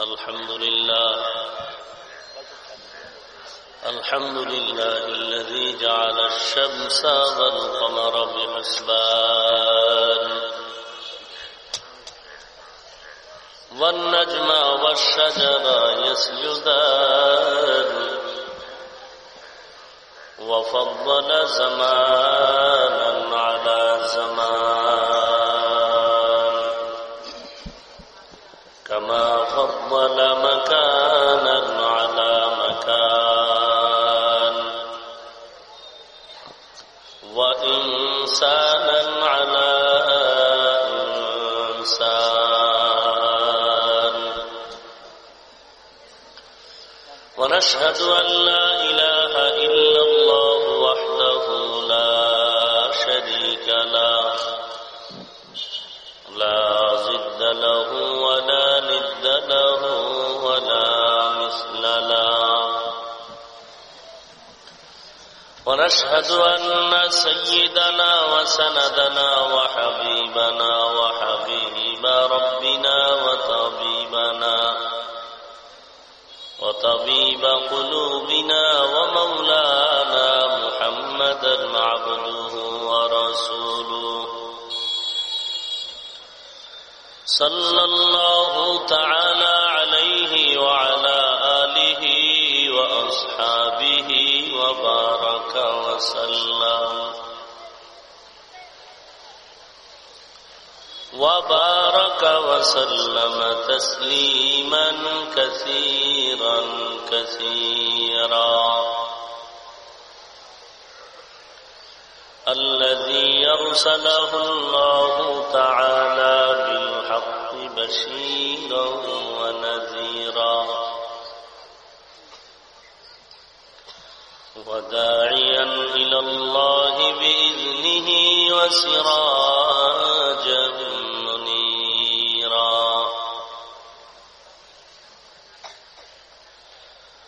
الحمد لله. الحمد لله الذي جعل الشمس والقمر بحسبان. والنجم والشجر يسجدان. وفضل زمانا على زمان. فضل مكانا على مكان. وإنسانا على إنسان. ونشهد أن لا إله إلا الله وحده لا شريك له. لا ضد له ولا ند له ولا مثل له ونشهد أن سيدنا وسندنا وحبيبنا وحبيب ربنا وطبيبنا وطبيب قلوبنا ومولانا محمدا عبده ورسوله. صلى الله تعالى عليه وعلى آله وأصحابه وبارك وسلم. وبارك وسلم تسليما كثيرا كثيرا. الذي يرسله الله تعالى بالحق بشيرا ونذيرا وداعيا إلى الله بإذنه وسراجا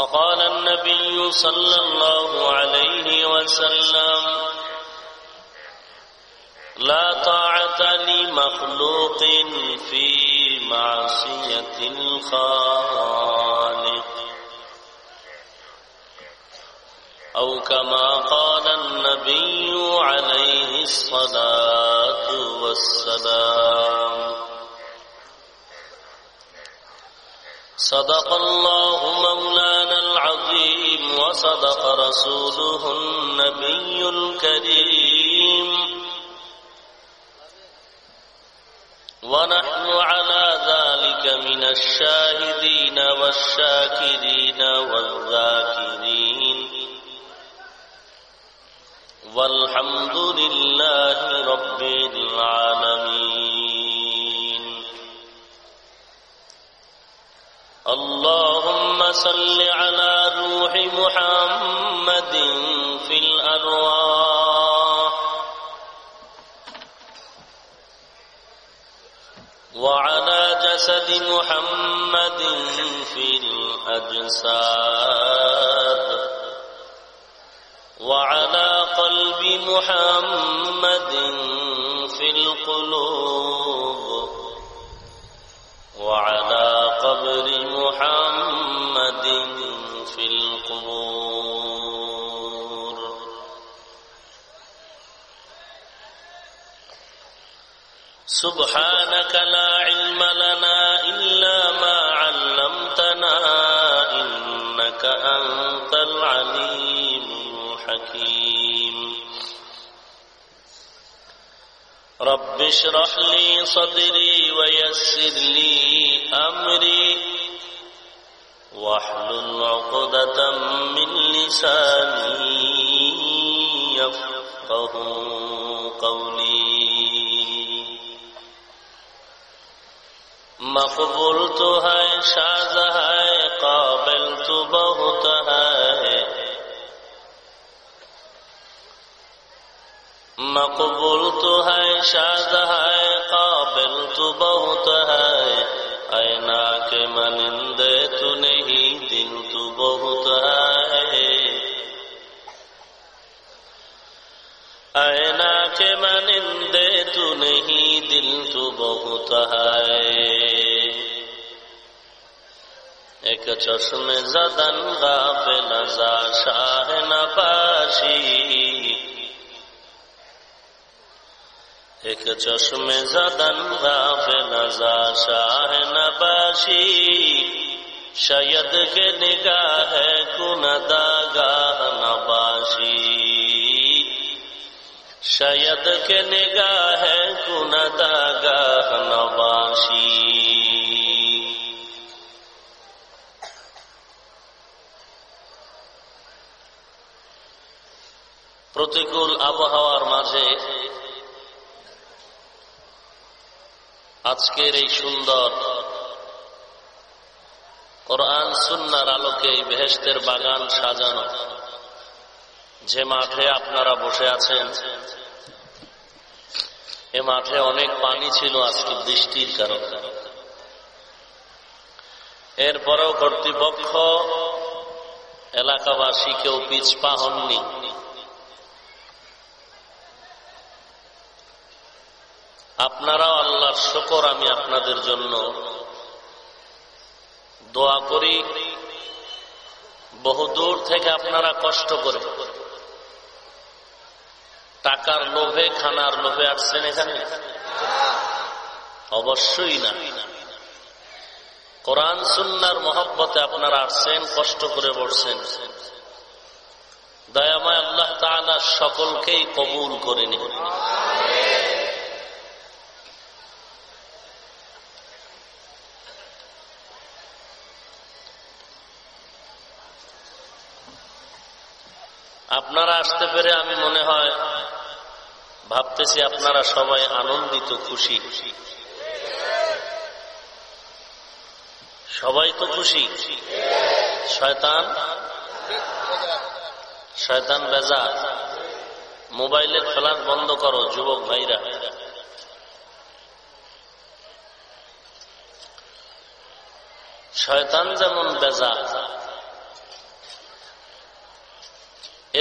وقال النبي صلى الله عليه وسلم لا طاعة لمخلوق في معصية الخالق. أو كما قال النبي عليه الصلاة والسلام صدق الله مولانا العظيم وصدق رسوله النبي الكريم. ونحن على ذلك من الشاهدين والشاكرين والذاكرين. والحمد لله رب العالمين. اللهم صل على روح محمد في الأرواح. وعلى جسد محمد في الأجساد. وعلى قلب محمد في القلوب. وعلى قبر محمد في القبور. سبحانك لا علم لنا إلا ما علمتنا إنك أنت العليم الحكيم. رب اشرح لي صدري ويسر لي أمري. واحلل عقدة من لساني يفقه قولي. مقبول تو ہے شاز ہے قابل تو بہت ہے मकबूल तो है शाद है काबिल तो बहुत है ऐना के मनिंदे तू नहीं दिल तू बहुत है ऐना के मनिंदे तू नहीं दिल तू बहुत है এক চশমে জদন গাফেল যা শাহ নবাসী এক চশমে জাদান রাফে নাজা শাহ নাবাসি শায়দ কে নিগাহ হ্যায় কুনা দাগাহ শায়দ কে নিগাহ হ্যায় কুনা দাগাহ নাবাসি প্রতিকূল আবহাওয়ার মাঝে আজকের এই সুন্দর কোরআন সুন্নার আলোকে এই বেহেস্তের বাগান সাজানো। যে মাঠে আপনারা বসে আছেন, এ মাঠে অনেক পানি ছিল আজকে বৃষ্টির কারণে। এরপরেও কর্তৃপক্ষ এলাকাবাসী কেউ পিছপা হননি। আপনারাও আল্লাহর শকর, আমি আপনাদের জন্য দোয়া করি। বহুদূর থেকে আপনারা কষ্ট করে টাকার লোভে, খানার লোভে আসছেন এখানে? অবশ্যই না। কোরআন, সুন্নার মহব্বতে আপনারা আসছেন, কষ্ট করে বসছেন। দয়াময় আল্লাহ তাআলা সকলকেই কবুল করে নিন। আপনারা আসতে পেরে আমি মনে হয় ভাবতেছি আপনারা সবাই আনন্দিত, খুশি। সবাই তো খুশি। শয়তান? শয়তান বেজা মোবাইলের ফ্ল্যাশ বন্ধ করো, যুবক ভাইরা। শয়তান যেমন বেজা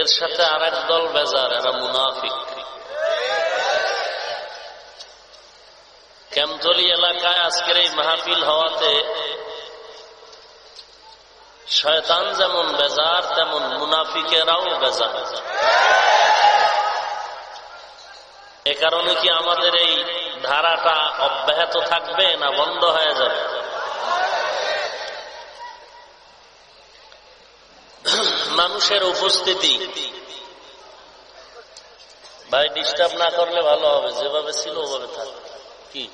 এর সাথে আর দল বেজার, এরা মুনাফিক। ক্যামতলি এলাকায় আজকের এই মাহফিল হওয়াতে শয়তান যেমন বেজার, তেমন মুনাফিকেরাও বেজার। এ কারণে কি আমাদের এই ধারাটা অব্যাহত থাকবে না বন্ধ হয়ে যাবে? মানুষের উপস্থিতি। ভাই ডিস্টার্ব না করলে ভালো হবে, যেভাবে ছিল ওভাবে থাকবে কি?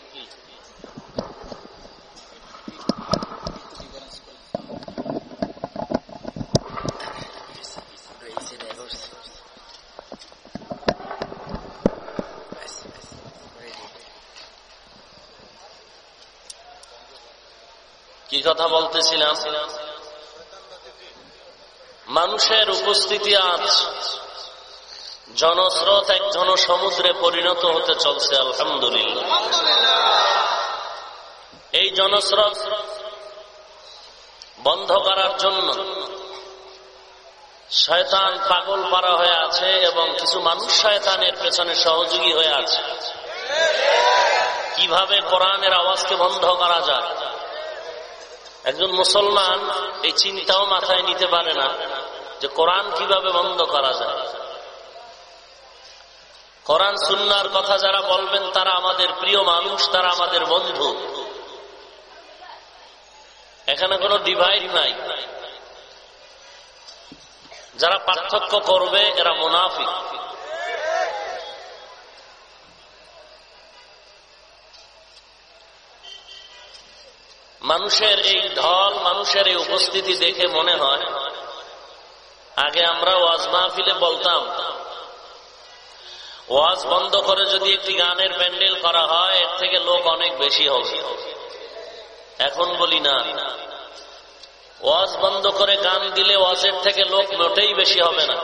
কি কথা বলতেছিলাম? মানুষের উপস্থিতি আজ জনস্রোত এক জনসমুদ্রে পরিণত হতে চলছে, আলহামদুলিল্লাহ। এই জনস্রোত বন্ধ করার জন্য শয়তান পাগল পারা হয়ে আছে এবং কিছু মানুষ শয়তানের পেছনে সহযোগী হয়ে আছে। কীভাবে কোরআনের আওয়াজকে বন্ধ করা যায়? একজন মুসলমান এই চিন্তাও মাথায় নিতে পারে না। যে কোরআন কীভাবে বন্ধ করা যায়। কোরআন সুন্নার কথা যারা বলবেন, তারা আমাদের প্রিয় মানুষ, তারা আমাদের বন্ধু। এখানে কোনো ডিভাইড নাই। যারা পার্থক্য করবে, এরা মুনাফিক। মানুষের এই ঢল, মানুষের এই উপস্থিতি দেখে মনে হয় আগে আমরা ওয়াজ মাহফিলে বলতাম, ওয়াজ বন্ধ করে যদি একটি গানের প্যান্ডেল করা হয়, এর থেকে লোক অনেক বেশি হবে। এখন বলি না। ওয়াজ বন্ধ করে গান দিলে ওয়াজের থেকে লোক মোটেই বেশি হবে না।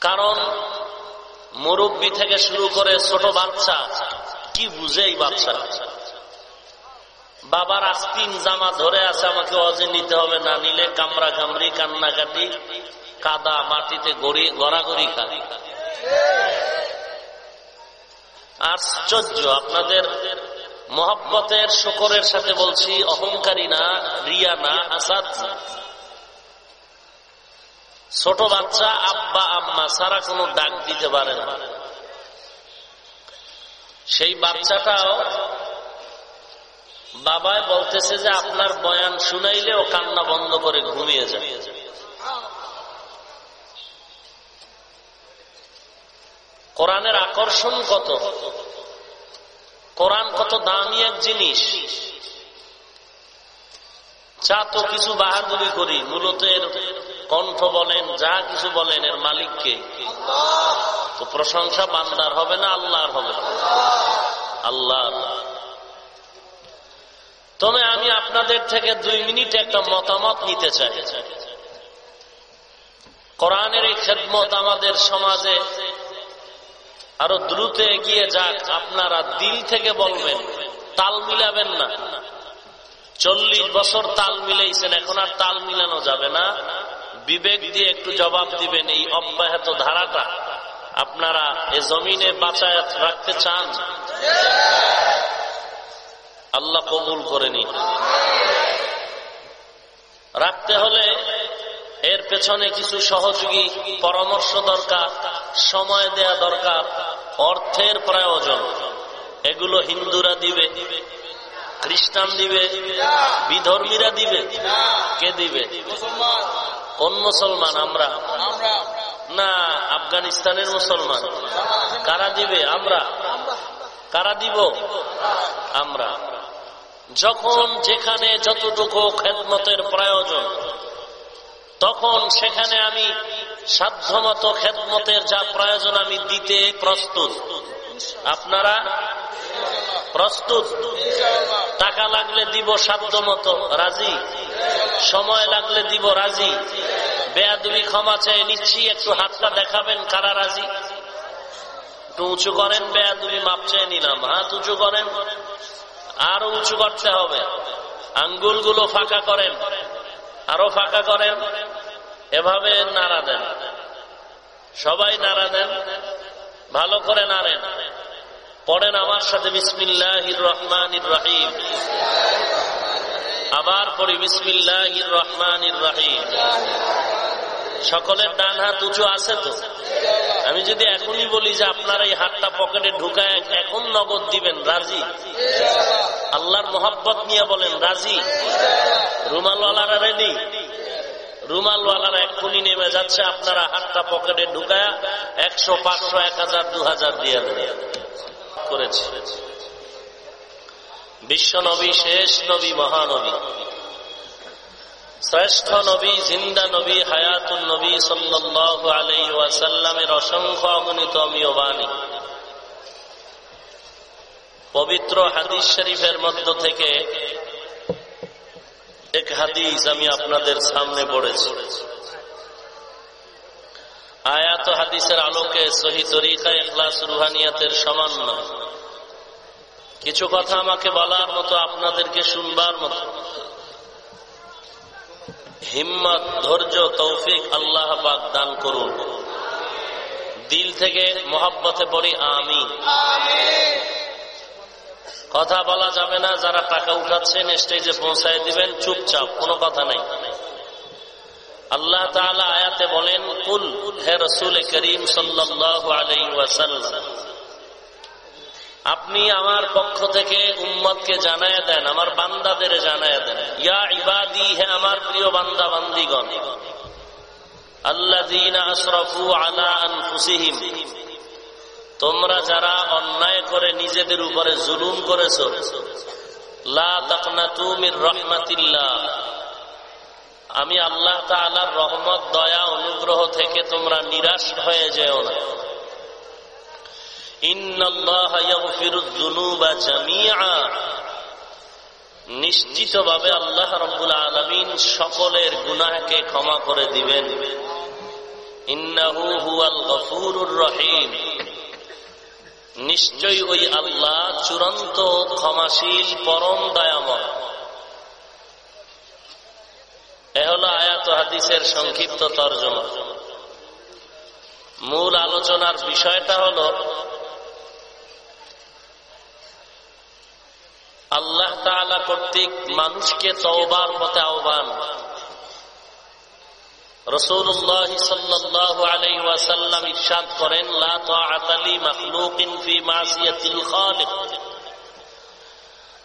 কারণ মুরব্বী থেকে শুরু করে ছোট বাচ্চা, কি বুঝে এই বাচ্চা বাবার আস্তিন জামা ধরে আছে, আমাকে অজে নিতে হবে না, নিলে কামড়া কামড়ি কান্নাকাটি, কাদা মাটিতে গড়ি, গড়াগড়ি খাই আশ্চর্য, আপনাদের মহব্বতের শকরের সাথে বলছি, অহংকারী না, রিয়া না, আসাদ ছোট বাচ্চা, আব্বা, আম্মা, সারা কোনো ডাক দিতে পারে না। সেই বাচ্চাটাও বাবায় বলতেছে যে আপনার বয়ান শুনাইলে ও কান্না বন্ধ করে ঘুমিয়ে যায়। কোরআনের আকর্ষণ কত? কোরআন কত দামি এক জিনিস। চা তো কিছু বাহাদুরি করি, মূলত এর কণ্ঠ বলেন, যা কিছু বলেন এর মালিককে তো প্রশংসা বান্দার হবে না আল্লাহর হবে আল্লাহর। তবে আমি আপনাদের থেকে দুই মিনিট একটা মতামত নিতে চাই। কোরআনের এই খেদমত আমাদের সমাজে আরও দ্রুত এগিয়ে যাক, আপনারা দিল থেকে বলবেন, তাল মিলাবেন না। চল্লিশ বছর তাল মিলাইছেন, এখন আর তাল মিলানো যাবে না। বিবেক দিয়ে একটু জবাব দিবেন এই অব্যাহত ধারাটা। আপনারা এ জমিনে বাঁচায় রাখতে চান? আল্লাহ কবুল করে নি রাখতে হলে এর পেছনে কিছু সহযোগী, পরামর্শ দরকার, সময় দেয়া দরকার, অর্থের প্রয়োজন। এগুলো হিন্দুরা দিবে, খ্রিস্টান দিবে, বিধর্মীরা দিবে, কে দিবে? কোন মুসলমান? আমরা। না, আফগানিস্তানের মুসলমান। কারা দিবে? আমরা। কারা দিব? আমরা। যখন যেখানে যতটুকু খেদমতের প্রয়োজন, তখন সেখানে আমি সাধ্যমতো খেদমতের যা প্রয়োজন আমি দিতে প্রস্তুত। আপনারা প্রস্তুত? টাকা লাগলে দিব সাধ্য মতো রাজি? সময় লাগলে দিব রাজি? বেয়াদুবি ক্ষমা চেয়ে নিচ্ছি, একটু হাতটা দেখাবেন কারা রাজি? একটু উঁচু করেন, বেয়াদুবি মাপ চেয়ে নিলাম। হাত উঁচু করেন। আরও উঁচু করতে হবে। আঙ্গুলগুলো ফাঁকা করেন। আরও ফাঁকা করেন। এভাবে নাড়া দেন। সবাই নাড়া দেন। ভালো করে নাড়েন। পড়েন আমার সাথে বিসমিল্লাহ রহমান রাহিম। আবার পড়ি বিসমিল্লাহ রহমান রাহিম। সকলের ডান হাত উঁচু আছে তো? আমি যদি এখনই বলি যে আপনার এই হাতটা পকেটে ঢুকায়, এখন নগদ দিবেন, রাজি? আল্লাহর মোহাব্বত নিয়ে বলেন, রাজি? রুমালওয়ালারা রেডি রুমালওয়ালারা এক্ষুনি নেমে যাচ্ছে, আপনারা হাতটা পকেটে ঢুকায় একশো, পাঁচশো, এক হাজার, দু হাজার দিয়ে করেছে। বিশ্ব নবী, শেষ নবী, মহানবী। শ্রেষ্ঠ নবী, জিন্দা নবী হায়াতুল নবী সাল্লাহ আলাই ওয়াসাল্লামের অসংখ্য অগণিত অমীয় বাণী পবিত্র হাদিস শরীফের মধ্য থেকে এক হাদিস আমি আপনাদের সামনে পড়েছি। আয়াত হাদিসের আলোকে সহি তরিকা এখলাস রুহানিয়াতের সামান্য। কিছু কথা আমাকে বলার মতো আপনাদেরকে শুনবার মতো। হিম্মত, ধৈর্য, তৌফিক আল্লাহ পাক দান করুন। দিল থেকে মোহাব্বতে পড়ি আমি কথা বলা যাবে না, যারা টাকা উঠাচ্ছেন স্টেজে পৌঁছায় দিবেন, চুপচাপ, কোনো কথা নাই। আল্লাহ তাআলা আয়াতে বলেন, কুল, হে রসুল করিম সাল্লাল্লাহু আপনি আমার পক্ষ থেকে উম্মতকে জানায় দেন, আমার বান্দাদের জানায় দেন। ইয়া ইবাদি, হে আমার প্রিয় বান্দা, বান্দিগণ, আল্লাযীনা আসরাফু আলা আনফুসিহিম তোমরা যারা অন্যায় করে নিজেদের উপরে জুলুম করেছ আমি আল্লাহ তাআলার রহমত, দয়া, অনুগ্রহ থেকে তোমরা নিরাশ হয়ে যেও না। নিশ্চিতভাবে আল্লাহ রব্বুল আলমিন সকলের গুনাহকে ক্ষমা করে দিবেন। ইন্নাহু হুয়াল গফুরুর রহিম। নিশ্চয় ওই আল্লাহ চূড়ান্ত ক্ষমাশীল, পরম দয়াময়। এ হল আয়াত হাদিসের সংক্ষিপ্ত তর্জমা। মূল আলোচনার বিষয়টা হল, আল্লাহ তালা কর্তৃক মানুষকে তওবার পথে আহ্বান।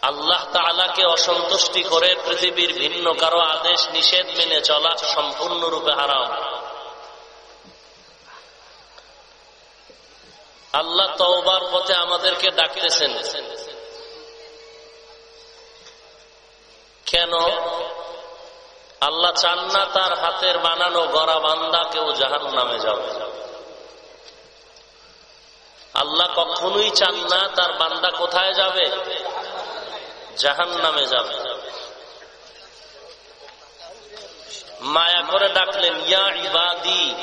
আল্লাহ তাআলাকে অসন্তুষ্টি করে পৃথিবীর ভিন্ন কারও আদেশ নিষেধ মেনে চলা সম্পূর্ণরূপে হারাম। আল্লাহ তওবার পথে আমাদেরকে ডাকতেছেন। কেন? আল্লাহ চান না তার হাতের বানানো গড়া বান্দা কেউ জাহান নামে যাবে। আল্লাহ কখনোই চান না তার বান্দা কোথায় যাবে? জাহান নামে যাবে। মায়া করে ডাকলেন, ইয়া ইবাদি।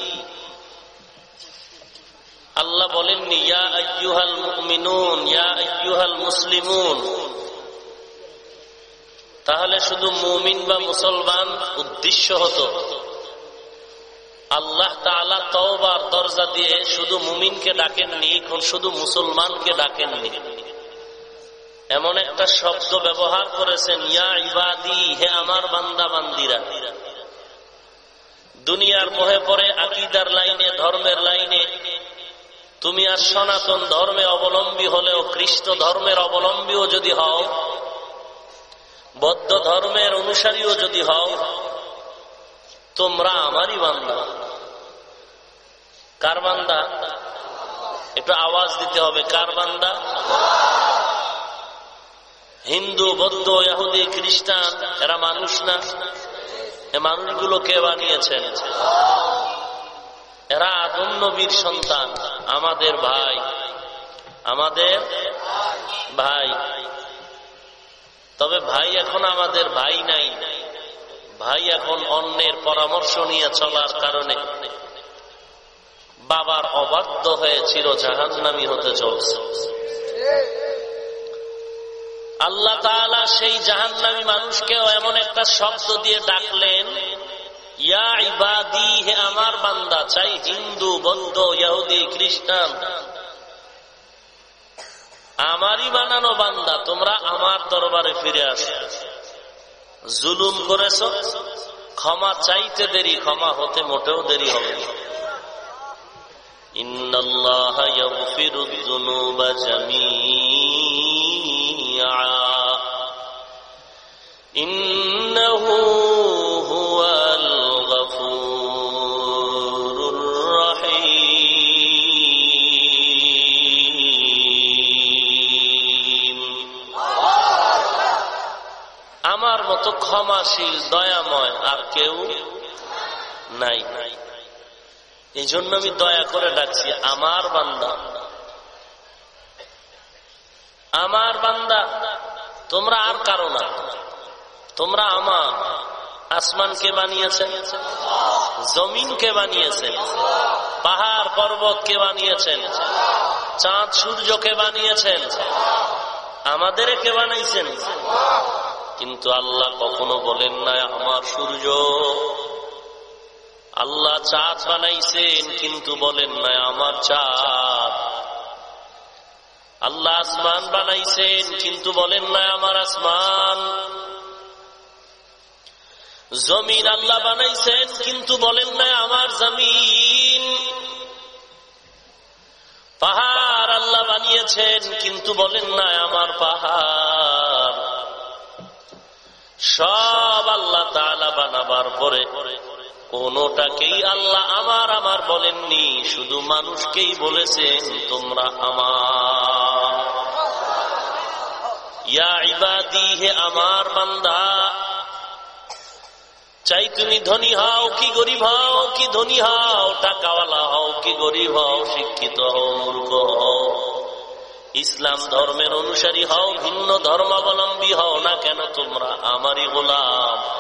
আল্লাহ বলেননি, ইয়া আyyuhal মুমিনুন, ইয়া আyyuhal মুসলিমুন। তাহলে শুধু মুমিন বা মুসলমান উদ্দেশ্য হতো। আল্লাহ তালা তওবার দরজা দিয়ে শুধু মুমিনকে ডাকেননি শুধু মুসলমানকে ডাকেননি এমন একটা শব্দ ব্যবহার করেছেন, ইয়া ইবাদি, হে আমার বান্দা বান্দিরা, দুনিয়ার মোহে পরে আকিদার লাইনে, ধর্মের লাইনে। তুমি আর সনাতন ধর্মে অবলম্বী হলেও, খ্রিস্ট ধর্মের অবলম্বীও যদি হও বৌদ্ধ ধর্মের অনুসারীও যদি হও, তোমরা আমারই বান্দা। কার বান্দা? একটু আওয়াজ দিতে হবে, কার বান্দা? হিন্দু, বৌদ্ধ, ইহুদি, খ্রিস্টান, এরা মানুষ না? এ মানুষগুলো কে বানিয়েছেন? এরা আদম নবীর সন্তান, আমাদের ভাই আমাদের ভাই। তবে ভাই এখন আমাদের ভাই নাই। ভাই এখন অন্যের পরামর্শ নিয়ে চলার কারণে বাবার অবাধ্য হয়ে চির জাহান্নামি হতে চলছে। আল্লাহ তাআলা সেই জাহান্নামী মানুষকেও এমন একটা শব্দ দিয়ে ডাকলেন, ইয়া ইবাদি, হে আমার বান্দা, চাই হিন্দু, বৌদ্ধ ইহুদি খ্রিস্টান আমারই বানানো বান্দা, তোমরা আমার দরবারে ফিরে আসো। জুলুম করেছ? ক্ষমা চাইতে দেরি, ক্ষমা হতে মোটেও দেরি হবে না। إن মতো ক্ষমাশীল, দয়াময়, আর কেউ নাই। এই জন্য আমি দয়া করে ডাকছি, আমার বান্দা। আমার বান্দা, তোমরা আর কারও না। তোমরা আমার। আসমানকে বানিয়েছেন? জমিনকে বানিয়েছেন? পাহাড়, পর্বত কে বানিয়েছেন? চাঁদ সূর্যকে বানিয়েছেন? আমাদের কে বানাইছেন? কিন্তু আল্লাহ কখনো বলেন না আমার সূর্য। আল্লাহ চাঁদ বানাইছেন, কিন্তু বলেন না আমার চাঁদ। আল্লাহ আসমান বানাইছেন, কিন্তু বলেন না আমার আসমান। জমিন আল্লাহ বানাইছেন, কিন্তু বলেন না আমার জমিন। পাহাড় আল্লাহ বানিয়েছেন, কিন্তু বলেন না আমার পাহাড়। সব আল্লাহ তালা বানাবার পরে কোনটাকেই আল্লাহ আমার আমার বলেননি, শুধু মানুষকেই বলেছেন, তোমরা আমার। হে আমার বান্দা, চাই তুমি ধনী হও কি গরিব হও কি ধনী হও, টাকাওয়ালা হও কি গরিব হও, শিক্ষিত হও, মূর্খ হও। ইসলাম ধর্মের অনুসারী হও, ভিন্ন ধর্মাবলম্বী হও না কেন তোমরা আমারই গোলাম?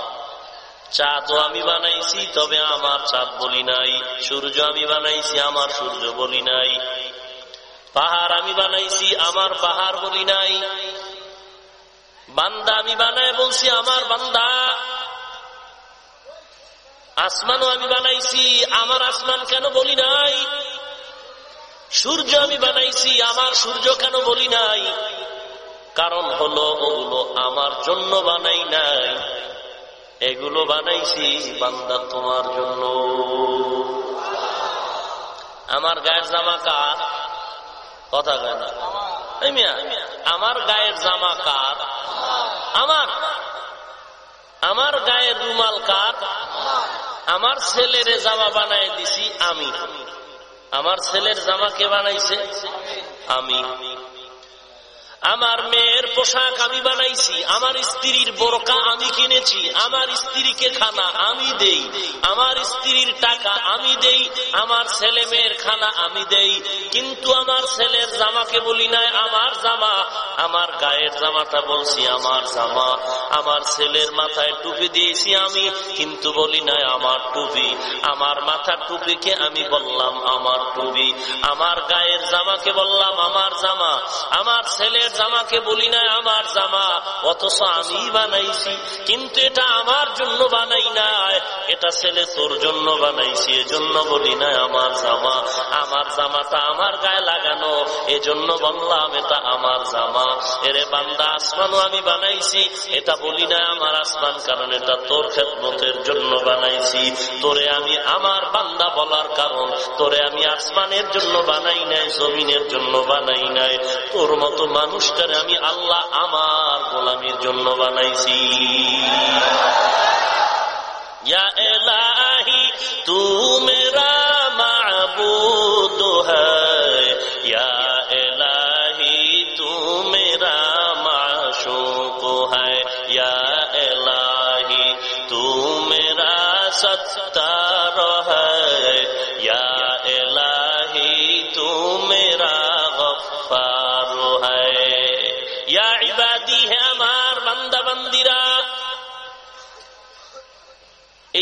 চাঁদও আমি বানাইছি, তবে আমার চাঁদ বলি নাই। সূর্য আমি বানাইছি, আমার সূর্য বলি নাই। পাহাড় আমি বানাইছি, আমার পাহাড় বলি নাই। বান্দা আমি বানাই বলছি, আমার বান্দা। আসমানও আমি বানাইছি, আমার আসমান কেন বলি নাই? সূর্য আমি বানাইছি, আমার সূর্য কেন বলি নাই? কারণ হলো ওগুলো আমার জন্য বানাই নাই। এগুলো বানাইছি বান্দা তোমার জন্য। আমার গায়ের জামা কার? কথা কয় না। আমার গায়ের জামা কার? আমার। আমার গায়ের রুমাল কার? আমার ছেলের জামা বানাই দিছি আমি। আমার ছেলের জামা কে বানাইছে? আমি। আমার মেয়ের পোশাক আমি বানাইছি, আমার স্ত্রীর বোরকা আমি কিনেছি, আমার স্ত্রীকে খানা আমি দেই, আমার স্ত্রীর টাকা আমি দেই, আমার ছেলে মেয়ের খানা আমি দেই। কিন্তু আমার ছেলের জামাকে বলি নাই, আমার জামা। আমার গায়ের জামাটা বলছি, আমার জামা। আমার ছেলের মাথায় টুপি দিয়েছি আমি, কিন্তু বলি নাই, আমার টুপি। আমার মাথার টুপিকে আমি বললাম, আমার টুপি। আমার গায়ের জামাকে বললাম, আমার জামা। আমার ছেলের জামাকে বলি না, আমার জামা, অথচ আমি বানাইছি। কিন্তু এটা আমার জন্য বানাই নাই। এটা ছেলে তোর জন্য বানাইছি, এজন্য বলি না, আমার জামা, আমার জামাটা আমার গায়ে লাগানো। এজন্য বললাম, এটা আমার জামা। এরে বান্দা, আসমানও আমি বানাইছি। এটা বলি না, আমার আসমান, কারণ এটা তোর খেদমতের জন্য বানাইছি। তোরে আমি আমার বান্দা বলার কারণ। তোরে আমি আসমানের জন্য বানাই নাই, জমিনের জন্য বানাই নাই। তোর মতো মানুষটারে আমি আল্লাহ আমার গোলামের জন্য বানাইছি। এলাহি তু মেরা মাবুদ হ্যা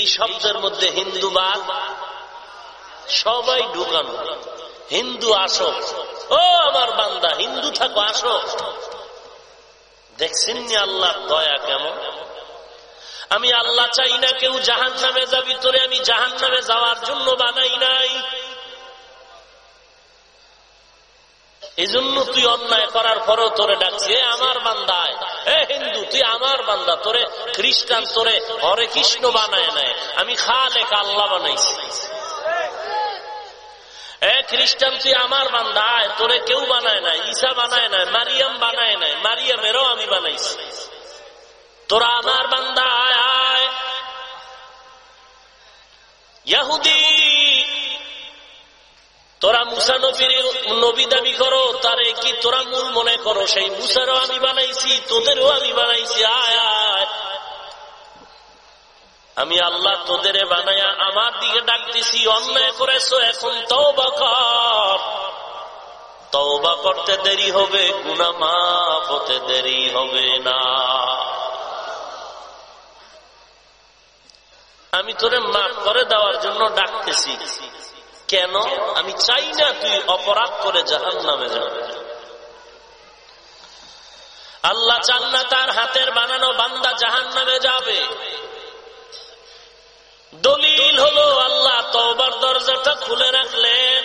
শব্দের মধ্যে হিন্দুবাদ সবাই ঢুকানো। হিন্দু আসো। ও আমার বান্দা, হিন্দু থাকো, আসো। দেখছেন নি আল্লাহর দয়া কেমন? আমি আল্লাহ চাই না কেউ জাহান নামে যাবি, তোরে আমি জাহান নামে যাওয়ার জন্য বানাই নাই। এই জন্য তুই অন্যায় করার পরও তোরে ডাকছি আমার বান্দায়। এ হিন্দু, তুই আমার বান্দা, তোরে খ্রিস্টান, তোরে হরে কৃষ্ণ বানায় নাই। আমি খালেক আল্লাহ বানাইছি। এ খ্রিস্টান, তুই আমার বান্দায় তোরে কেউ বানায় নাই, ঈসা বানায় নাই, মারিয়াম বানায় নাই, মারিয়ামেরও আমি বানাইছি। তোরা আমার বান্দা, আয় আয়। ইয়াহুদি তোরা মুসা নবীর নবী দাবি করো, তারে কি তোরা মূল মনে করো? সেই মুসারও আমি বানাইছি, তোদেরও আমি বানাইছি, আয় আয়। আমি আল্লাহ তোদের বানায়া আমার দিকে ডাকতেছি, অন্যায় করেছ, এখন তওবা কর। তওবা করতে দেরি হবে গুনা মাফ হতে দেরি হবে না। আমি তোরে মাফ করে দেওয়ার জন্য ডাকতেছি। কেন? আমি চাই না তুই অপরাধ করে জাহান নামে যাবে আল্লাহ চান না তার হাতের বানানো বান্দা জাহান নামে যাবে। দলিল হলো আল্লাহ তওবার দরজাটা খুলে রাখলেন।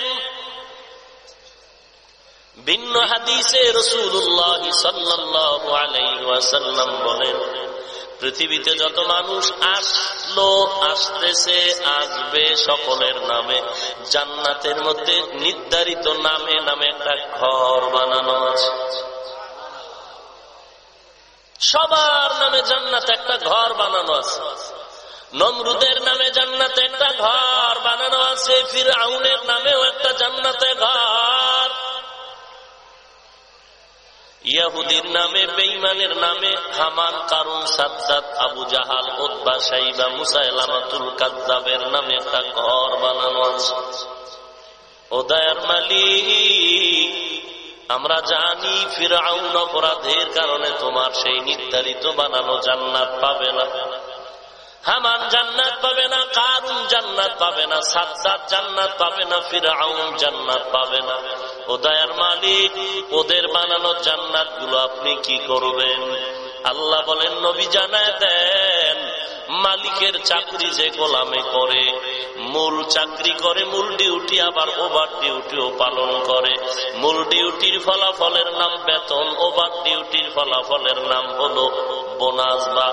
ভিন্ন হাদিসে রসুল্লাহ সাল্লাল্লাহু আলাইহি ওয়াসাল্লাম বলেন পৃথিবীতে যত মানুষ আসলো, আসতেছে, আসবে সকলের নামে। জান্নাতের মধ্যে নির্ধারিত নামে নামে একটা ঘর বানানো আছে। সবার নামে জান্নাত একটা ঘর বানানো আছে। নমরুদের নামে জান্নাতে একটা ঘর বানানো আছে। ফির আউনের নামেও একটা জান্নাতে ঘর। ইয়াহুদির নামে বেইমানের নামে, হামান, কারুন সাদ্দাত আবু জাহাল ওদ্বা সাইবা মুসাইলামাতুল কাদ্দাবের নামে একটা ঘর বানানো আছে। ওদায়ার মালিক, আমরা জানি ফিরাউন অপরাধের কারণে তোমার সেই নির্ধারিত বানানো জান্নাত পাবে না। হামান জান্নাত পাবে না, কারুন জান্নাত পাবে না সাদ্দাত জান্নাত পাবে না, ফিরাউন জান্নাত পাবে না। ও দয়ার মালিক, ওদের বানানো জান্নাতগুলো আপনি কি করবেন? আল্লাহ বলেন, নবী জানায় দেন, মালিকের চাকরি যে গোলামে করে, মূল চাকরি করে, মূল ডিউটি আবার ওভার ডিউটিও পালন করে। মূল ডিউটির ফলাফলের নাম বেতন, ওভার ডিউটির ফলাফলের নাম হলো বোনাস বা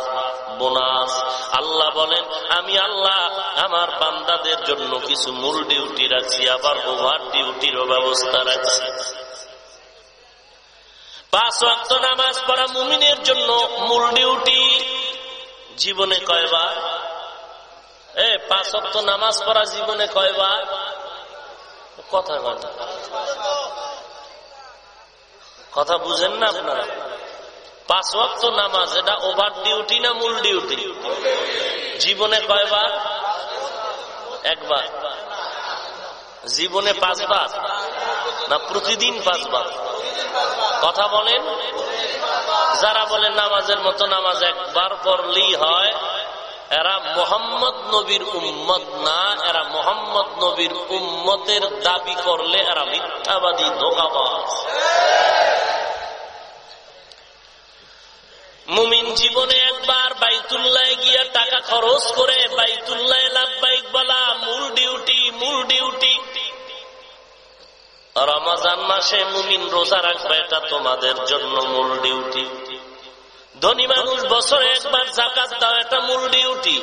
বোনাস। আল্লাহ বলেন, আমি আল্লাহ আমার বান্দাদের জন্য কিছু মূল ডিউটি রাখছি, আবার ওভার ডিউটিরও ব্যবস্থা রাখছি। পাঁচ ওয়াক্ত নামাজ পড়া মুমিনের জন্য মূল ডিউটি জীবনে কয়বার? এ, পাঁচ ওয়াক্ত নামাজ পড়া জীবনে কয়বার? কথা কথা কথা বুঝেন না আপনারা? পাঁচ ওয়াক্ত নামাজ, এটা ওভার ডিউটি না মূল ডিউটি জীবনে কয়বার? একবার। জীবনে পাঁচবার? না, প্রতিদিন পাঁচবার? কথা বলেন। যারা বলেন নামাজের মতো নামাজ একবার পড়লেই হয়, এরা মোহাম্মদ নবীর উম্মত না, এরা মোহাম্মদ নবীর উম্মতের দাবি করলে এরা মিথ্যাবাদী, ধোকাবাজ। মুমিন জীবনে একবার বাইতুল্লাহ গিয়া টাকা খরচ করে বাইতুল্লাহ লাভবাইক বলা মূল ডিউটি মূল ডিউটি। রমাজান মাসে মুমিন রোজা রাখবে, এটা তোমাদের জন্য মূল ডিউটি। ধনী মানুষ বছরে একবার জাকাত দাও, এটা মূল ডিউটি।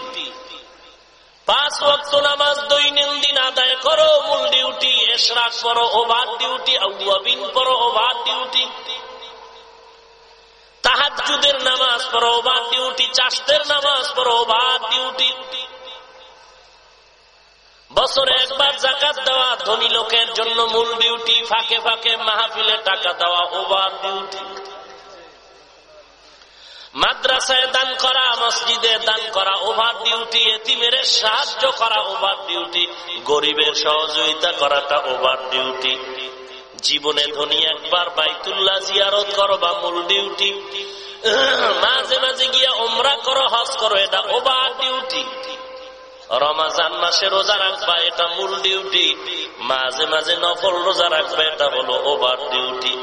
পাঁচ ওয়াক্ত নামাজ দৈনন্দিন আদায় করো, মূল ডিউটি। এসরাক করো ওভার ডিউটি, আউয়াবিন করো ওভার ডিউটি। তাহাজুদের নামাজ পড়ো ওভার ডিউটি, চাষের নামাজ পড়ো ওভার ডিউটি। বছরে একবার জাকাত দেওয়া ধনী লোকের জন্য মূল ডিউটি, ফাঁকে ফাঁকে মাহফিলে টাকা দেওয়া ওভার ডিউটি। মাদ্রাসায় দান করা, মসজিদে দান করা ওভার ডিউটি, এতিমের সাহায্য করা ওভার ডিউটি, গরিবের সহযোগিতা করাটা ওভার ডিউটি। জীবনে ধনী একবার বাইতুল্লাহ জিয়ারত করো বা মূল ডিউটি। মাঝে মাঝে গিয়া ওমরা করো, হজ করো, এটা ওবা ডিউটি। রমাজান মাসে রোজা রাখবা, এটা মূল ডিউটি মাঝে মাঝে নফল রোজা রাখবা, এটা হলো ওভার ডিউটি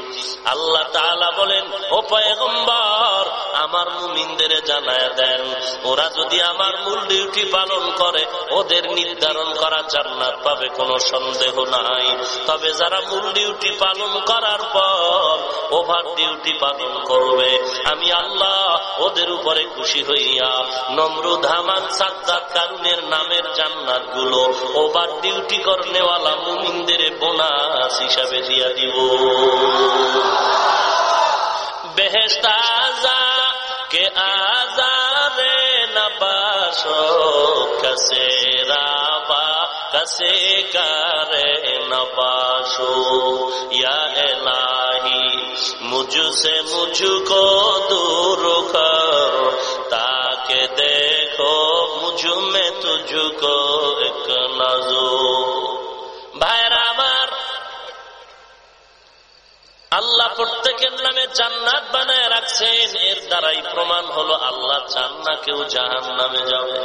আল্লাহ তাআলা বলেন, ও পয়গম্বর, আমার মুমিনদের জানায় দেন, ওরা যদি আমার মূল ডিউটি পালন করে, ওদের নির্ধারণ করা জান্নাত পাবে, কোনো সন্দেহ নাই। তবে যারা মূল ডিউটি পালন করার পর ওভার ডিউটি পালন করবে। আমি আল্লাহ ওদের উপরে খুশি হইয়া, নমরুদ, হামান সাদ্দাত কারুনের নামের জান্নাতগুলো ওভার ডিউটি করনেওয়ালা মুমিনদের বোনাস হিসাবে দিয়া দিব। কে আজারে নবাসো কসে রাবা কসে করে নবাসো। ইয়া দূর তাকে দেখো মুঝ মে তুঝকো এক নজর ভাইরা আমার আল্লাহ প্রত্যেকের নামে জান্নাত বানায় রাখছেন এর দ্বারাই প্রমাণ হলো আল্লাহ চান না কেউ জাহান নামে যাবে।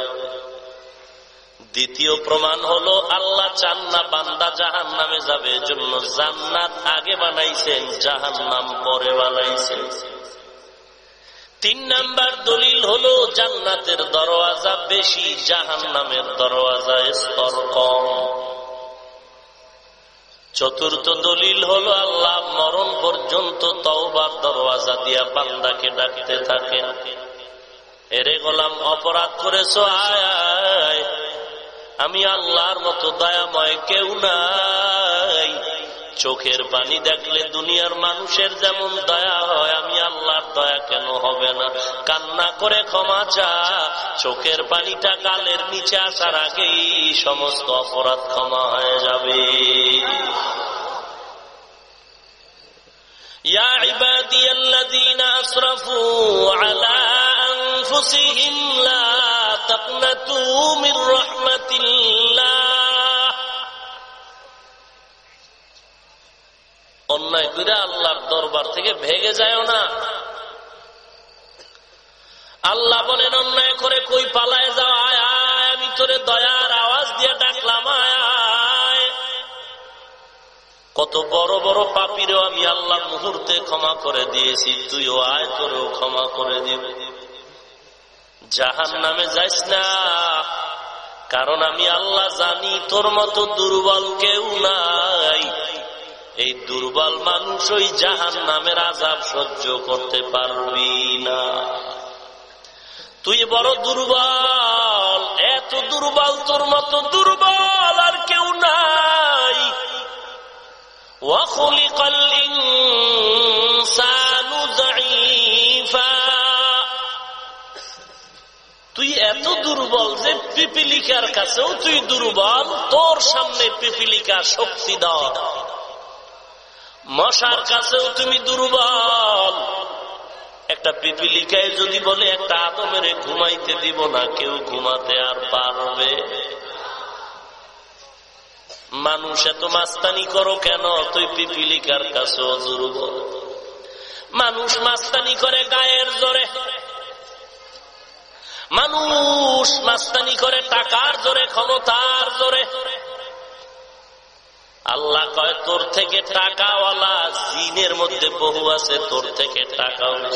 দ্বিতীয় প্রমাণ হলো আল্লাহ চান না বান্দা জাহান নামে যাবে জন্য জান্নাত আগে বানাইছেন জাহান নাম পরে বানাইছেন। তিন নাম্বার দলিল হলো, জান্নাতের দরওয়াজা বেশি জাহান নামের দরওয়াজা স্তর কম। চতুর্থ দলিল হলো, আল্লাহ মরণ পর্যন্ত তওবার দরওয়াজা দিয়া বান্দাকে ডাকতে থাকেন। এরে গোলাম, অপরাধ করেছ? আয়। আমি আল্লাহর মতো দয়াময় কেউ নাই। চোখের পানি দেখলে দুনিয়ার মানুষের যেমন দয়া হয় আমি আল্লাহর দয়া কেন হবে না কান্না করে ক্ষমা চা চোখের পানিটা গালের নিচে আসার আগেই সমস্ত অপরাধ ক্ষমা হয়ে যাবে يا عبادي الذين أسرفوا على أنفسهم لا تقنطوا من رحمة الله অন্যায় করে আল্লাহর দরবার থেকে ভেগে যায় না। আল্লাহ বলেন, অন্যায় করে কই পালায় যাও আয় আয় আমি তোরে দয়ার আওয়াজ দিয়ে ডাকলাম কত বড় বড় পাপিরও আমি আল্লাহ মুহূর্তে ক্ষমা করে দিয়েছি, তুইও আয়, তোরেও ক্ষমা করে দিবে। জাহান নামে যাইস না, কারণ আমি আল্লাহ জানি তোর মতো দুর্বল কেউ নাই। এই দুর্বল মানুষ ওই জাহান নামের আজাব সহ্য করতে পারবি না। তুই বড় দুর্বল, এত দুর্বল, তোর মত দুর্বল আর কেউ নাই। তুই এত দুর্বল যে পিপিলিকার কাছেও তুই দুর্বল, তোর সামনে পিপিলিকা শক্তি দেওয়া মশার কাছেও তুমি দুর্বল। একটা পিপিলিকায় যদি বলে, একটা আদমের ঘুমাইতে দিব না, কেউ ঘুমাতে আর পারবে। মানুষ এত মাস্তানি করো কেন? তুই পিপিলিকার কাছেও দুর্বল। মানুষ মাস্তানি করে গায়ের জোরে। মানুষ মাস্তানি করে টাকার জোরে, ক্ষমতার জোরে। আল্লাহ কয়, তোর থেকে টাকাওয়ালা জিনের মধ্যে বহু আছে, তোর থেকে বেশি।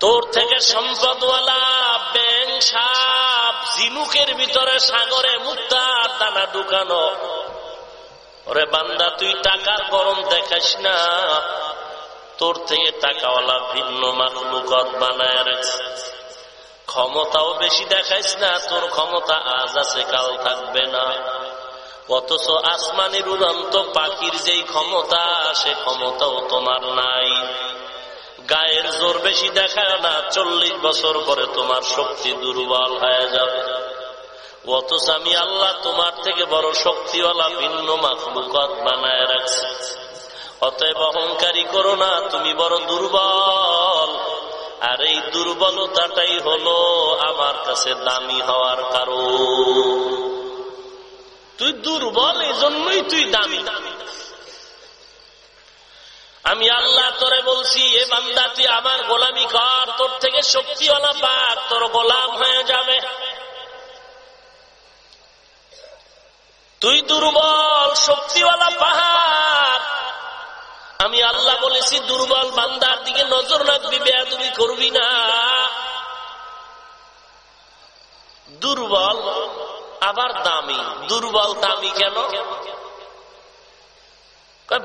তোর থেকে সম্পদওয়ালা ব্যাং সাপ জিনুকের ভিতরে সাগরে মুক্তার দানা ঢুকানো। ওরে বান্দা, তুই টাকার গরম দেখাস না। তোর থেকে টাকাওয়ালা ভিন্ন মাকলুকত বানায় রাখছে। ক্ষমতাও বেশি দেখাইস না, তোর ক্ষমতা আজ আছে, কাল থাকবে না। অথচ আসমানের উড়ন্ত পাখির যেই ক্ষমতা, সে ক্ষমতাও তোমার নাই। গায়ের জোর বেশি দেখায় না, চল্লিশ বছর পরে তোমার শক্তি দুর্বল হয়ে যাবে। অথচ আমি আল্লাহ তোমার থেকে বড় শক্তিওয়ালা, ভিন্ন মাখলুকত বানায় রাখছি। অতএব অহংকারী করো না, তুমি বড় দুর্বল। আর এই দুর্বলতাটাই হলো আমার কাছে দামি হওয়ার কারণ। তুই দুর্বল এই জন্যই তুই দামি। আমি আল্লাহ তোরে বলছি, এ বান্দা, তুই আমার গোলামি কর, তোর থেকে শক্তিওয়ালা পাক তোর গোলাম হয়ে যাবে। তুই দুর্বল, শক্তিওয়ালা পাহাড়। আমি আল্লাহ বলেছি, দুর্বল বান্দার দিকে নজর রাখবি বেয়া তুমি করবি না। দুর্বল। আবার দামি, দুর্বল, দামি কেন?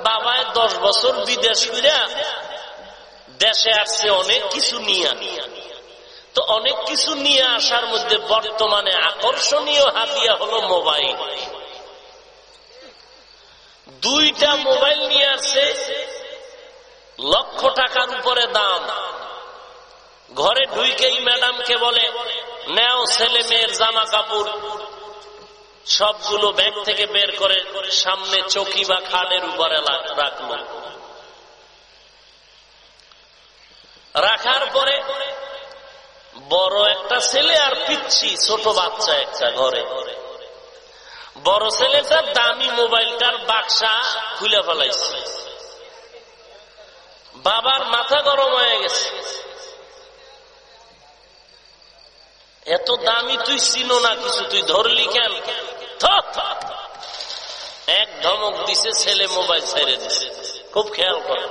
বাবায় দশ বছর বিদেশ ফিরা দেশে আসছে, অনেক কিছু নিয়ে তো অনেক কিছু নিয়ে আসার মধ্যে বর্তমানে আকর্ষণীয় হাতিয়া হলো মোবাইল। দুইটা মোবাইল নিয়ে আসছে, লক্ষ টাকার উপরে দাম। ঘরে ঢুইকেই ম্যাডামকে বলে, নেও ছেলে মেয়ের জামা কাপড় সবগুলো ব্যাগ থেকে বের করে সামনে চকি বা খালের উপরে রাখল। রাখার পরে বড় একটা ছেলে আর পিচ্ছি, ছোট বাচ্চা একটা ঘরে। বড় ছেলেটার দামি মোবাইলটার বাক্সা খুলে ফেলাইছে। বাবার মাথা গরম হয়ে গেছে। এত দামি তুই চিনো না কিছু, তুই ধরলি কেন? এক ধমক দিছে ছেলে মোবাইল ছেড়ে দিছে। খুব খেয়াল কর।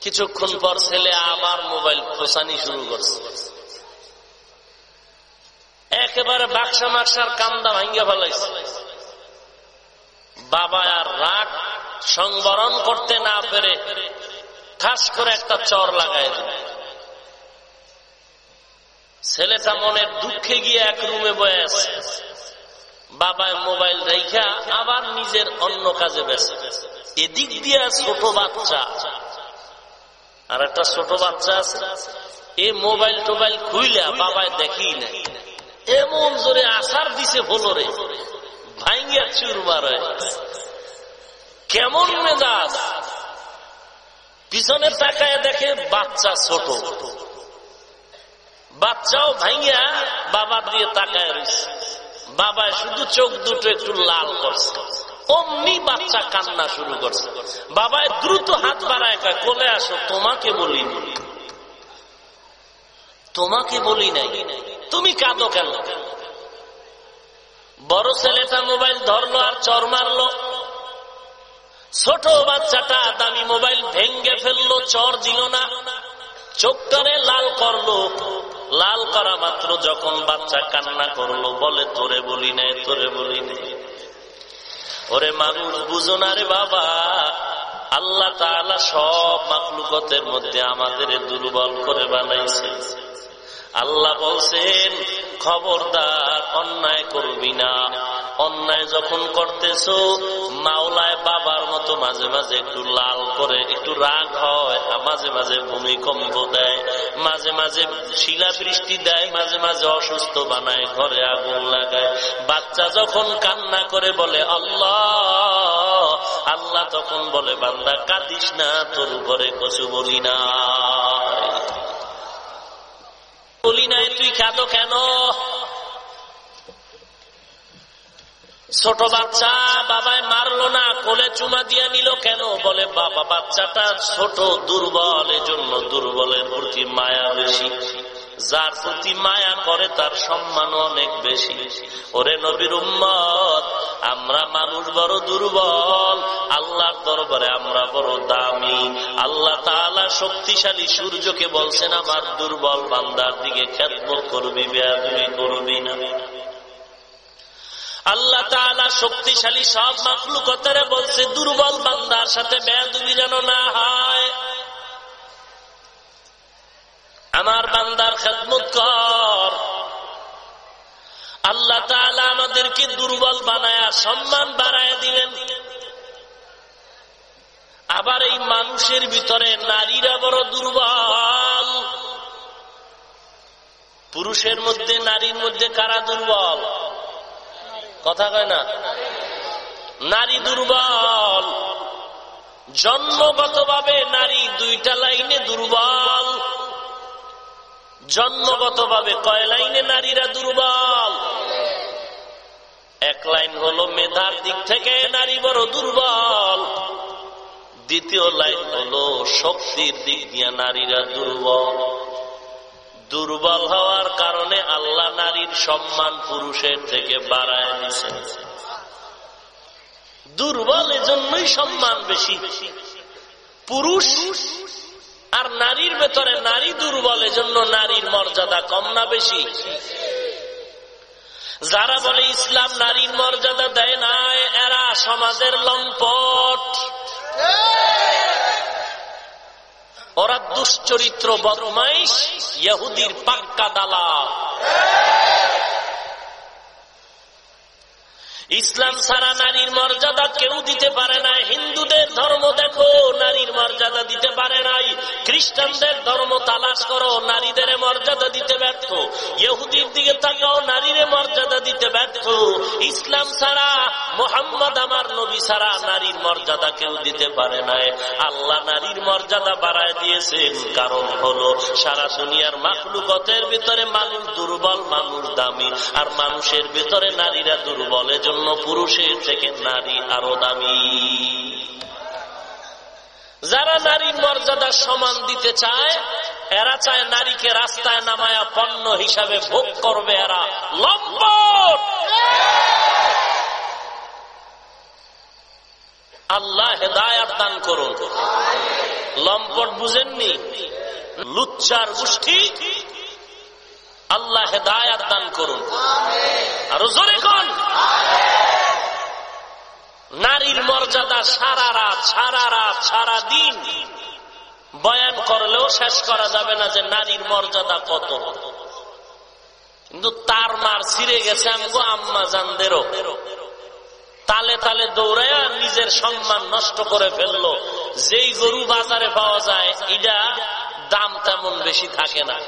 কিছুক্ষণ পর ছেলে আবার মোবাইল খোসানি শুরু করছে। একেবারে বাক্সা মাকসার কান্দা ভাঙ্গা ফেলাইছে। বাবা আর রাগ সংবরণ করতে না পেরে ঠাস করে একটা চর লাগাই ছেলেটা মনের দুঃখে গিয়ে এক রুমে বয়ে আছে বাবায় মোবাইল রেখা আবার নিজের অন্য কাজে ব্যস্ত। এদিক দিয়ে ছোট বাচ্চা। আর একটা ছোট বাচ্চা আছে। এ মোবাইল টোবাইল খুইলা বাবায় দেখি না এমন জোরে আসার দিছে ফলরে ভাইঙ্গা চুরমার কেমন মেজাজ? পিছনে তাকায় দেখে বাচ্চা ছোট। বাচ্চাও ভাইয়া বাবার দিয়ে তাকায় রয়েছে বাবা শুধু চোখ দুটো একটু লাল করছে। অমনি বাচ্চা কান্না শুরু করছে। বাবায় দ্রুত হাত বাড়ায় কোলে আসো, তোমাকে বলি তোমাকে বলি নাই। তুমি কাঁদো কেন? বড় ছেলেটা মোবাইল ধরলো আর চর মারলো। ছোট বাচ্চাটা দামি মোবাইল ভেঙ্গে ফেলল, চর দিল না। চোখটারে লাল করল। লাল করা মাত্র যখন বাচ্চা কান্না করল, বলে, তোরে বলি নে তোরে বলি নে ওরে মানুষ, বুঝো না রে বাবা, আল্লাহ তালা সব মাকলুকতের মধ্যে আমাদের দুর্বল করে বানাইছে। আল্লাহ বলছেন, খবরদার, অন্যায় করবি না। অন্যায় যখন করতেছ, মাওলায় বাবার মতো মাঝে মাঝে একটু লাল করে, একটু রাগ হয় মাঝে মাঝে ভূমিকম্প দেয়, মাঝে মাঝে শিলা বৃষ্টি দেয়, মাঝে মাঝে অসুস্থ বানায়, ঘরে আগুন লাগায়। বাচ্চা যখন কান্না করে বলে, আল্লাহ আল্লাহ তখন বলে, বান্দা, কাঁদিস না, তোর উপরে কচু বলি না বলি নাই, তুই খাতো কেন? ছোট বাচ্চা, বাবায় মারলো না, কোলে চুমা দিয়া নিল কেন? বলে, বাবা, বাচ্চাটা ছোট, দুর্বল জন্য দুর্বলের প্রতি মায়া বেশি। যার প্রতি মায়া করে, তার সম্মান অনেক বেশি। ওরে নবীর উম্মত, আমরা মানুষ বড় দুর্বল। আল্লাহর দরবারে আমরা বড় দামি। আল্লাহ তাআলা শক্তিশালী সূর্যকে বলছেন, আমার দুর্বল বান্দার দিকে খেদমত করবি, বেয়াদবি করবি না। আল্লাহ তাআলা শক্তিশালী সব মাকলুকতারে বলছে, দুর্বল বান্দার সাথে বেয়াদবি যেন না হয়। আমার বান্দার খেদমত কর। আল্লাহ তাআলা আমাদেরকে দুর্বল বানায় সম্মান বাড়ায় দিলেন। আবার এই মানুষের ভিতরে নারীরা বড় দুর্বল। পুরুষের মধ্যে, নারীর মধ্যে কারা দুর্বল? কথা কয় না? নারী দুর্বল। জন্মগতভাবে নারী দুইটা লাইনে দুর্বল। জন্মগতভাবে কয় লাইনে নারীরা দুর্বল? এক লাইন হলো, মেধার দিক থেকে নারী বড় দুর্বল। দ্বিতীয় লাইন হলো, শক্তির দিক দিয়ে নারীরা দুর্বল। দুর্বল হওয়ার কারণে আল্লাহ নারীর সম্মান পুরুষের থেকে বাড়ায় দিচ্ছেন দুর্বল এজন্যই সম্মান বেশি। পুরুষ আর নারীর ভেতরে নারী দুর্বল এজন্য নারীর মর্যাদা কম না বেশি। যারা বলে ইসলাম নারীর মর্যাদা দেয় না এরা সমাজের লম্পট। ওরা দুশ্চরিত্র বদমাইশ ইহুদির পাক্কা দালা ইসলাম ছাড়া নারীর মর্যাদা কেউ দিতে পারে না। হিন্দুদের ধর্ম দেখো, নারীর মর্যাদা দিতে পারে নাই। খ্রিস্টানদের ধর্ম তালাশ করো, নারীদের মর্যাদা দিতে ব্যর্থ। ইহুদির দিকে তাকাও, নারীর মর্যাদা দিতে ব্যর্থ। ইসলাম ছাড়া, মোহাম্মদ আমার নবী ছাড়া নারীর মর্যাদা কেউ দিতে পারে নাই। আল্লাহ নারীর মর্যাদা বাড়ায় দিয়েছেন। কারণ হলো, সারা দুনিয়ার মাকলুকতের ভিতরে মানুষ দুর্বল, মানুষ দামি। আর মানুষের ভিতরে নারীরা দুর্বল, এজন্য জন্য পুরুষের থেকে নারী আরও দামি। যারা নারীর মর্যাদা সমান দিতে চায়, এরা চায় নারীকে রাস্তায় নামায়া পণ্য হিসাবে ভোগ করবে এরা লম্বট আল্লাহ হেদায়াত দান করুন। লম্পট বুঝেননি? লুচ্চার গোষ্ঠী আল্লাহ হেদায়াত দান করুন। আরও জোরে কন। নারীর মর্যাদা সারা রাত সারা রাত, সারা দিন বয়ান করলেও শেষ করা যাবে না যে নারীর মর্যাদা কত। কিন্তু তার মার ছিঁড়ে গেছে আমগো আম্মা জানদেরও। তালে তালে দৌড়ায় নিজের সম্মান নষ্ট করে ফেলল। যেই গরু বাজারে পাওয়া যায় এটা দাম তেমন বেশি থাকে না।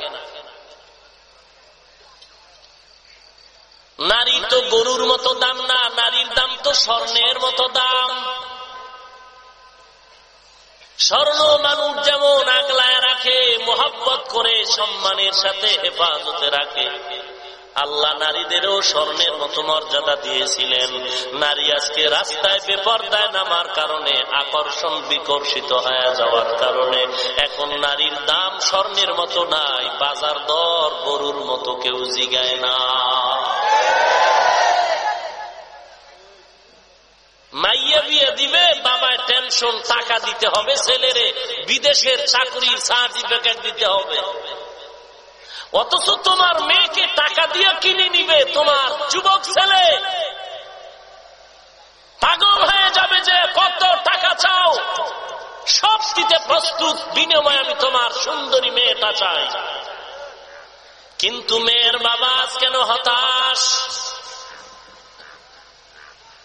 নারী তো গরুর মতো দাম না, নারীর দাম তো স্বর্ণের মতো দাম। স্বর্ণ মানুষ যেমন আগলায় রাখে, মোহাব্বত করে, সম্মানের সাথে হেফাজতে রাখে। আল্লাহ নারীদেরও স্বর্ণের মতো মর্যাদা দিয়েছিলেন। নারী আজকে রাস্তায় বেপর্দায় নামার কারণে আকর্ষণ বিকর্ষিত হয়ে যাওয়ার কারণে এখন নারীর দাম স্বর্ণের মতো নাই, বাজার দর গরুর মতো কেউ জিগায় না। মাইয়া বিয়ে দিবে, বাবায় টেনশন টাকা দিতে হবে ছেলেরে, বিদেশের চাকরির সার্টিফিকেট দিতে হবে। অথচ তোমার মেয়েকে টাকা দিয়ে কিনে নিবে তোমার যুবক ছেলে। পাগল হয়ে যাবে যে কত টাকা চাও। সব দিতে প্রস্তুত, বিনিময়ে আমি তোমার সুন্দরী মেয়েটা চাই। কিন্তু মেয়ের বাবা আজ কেন হতাশ?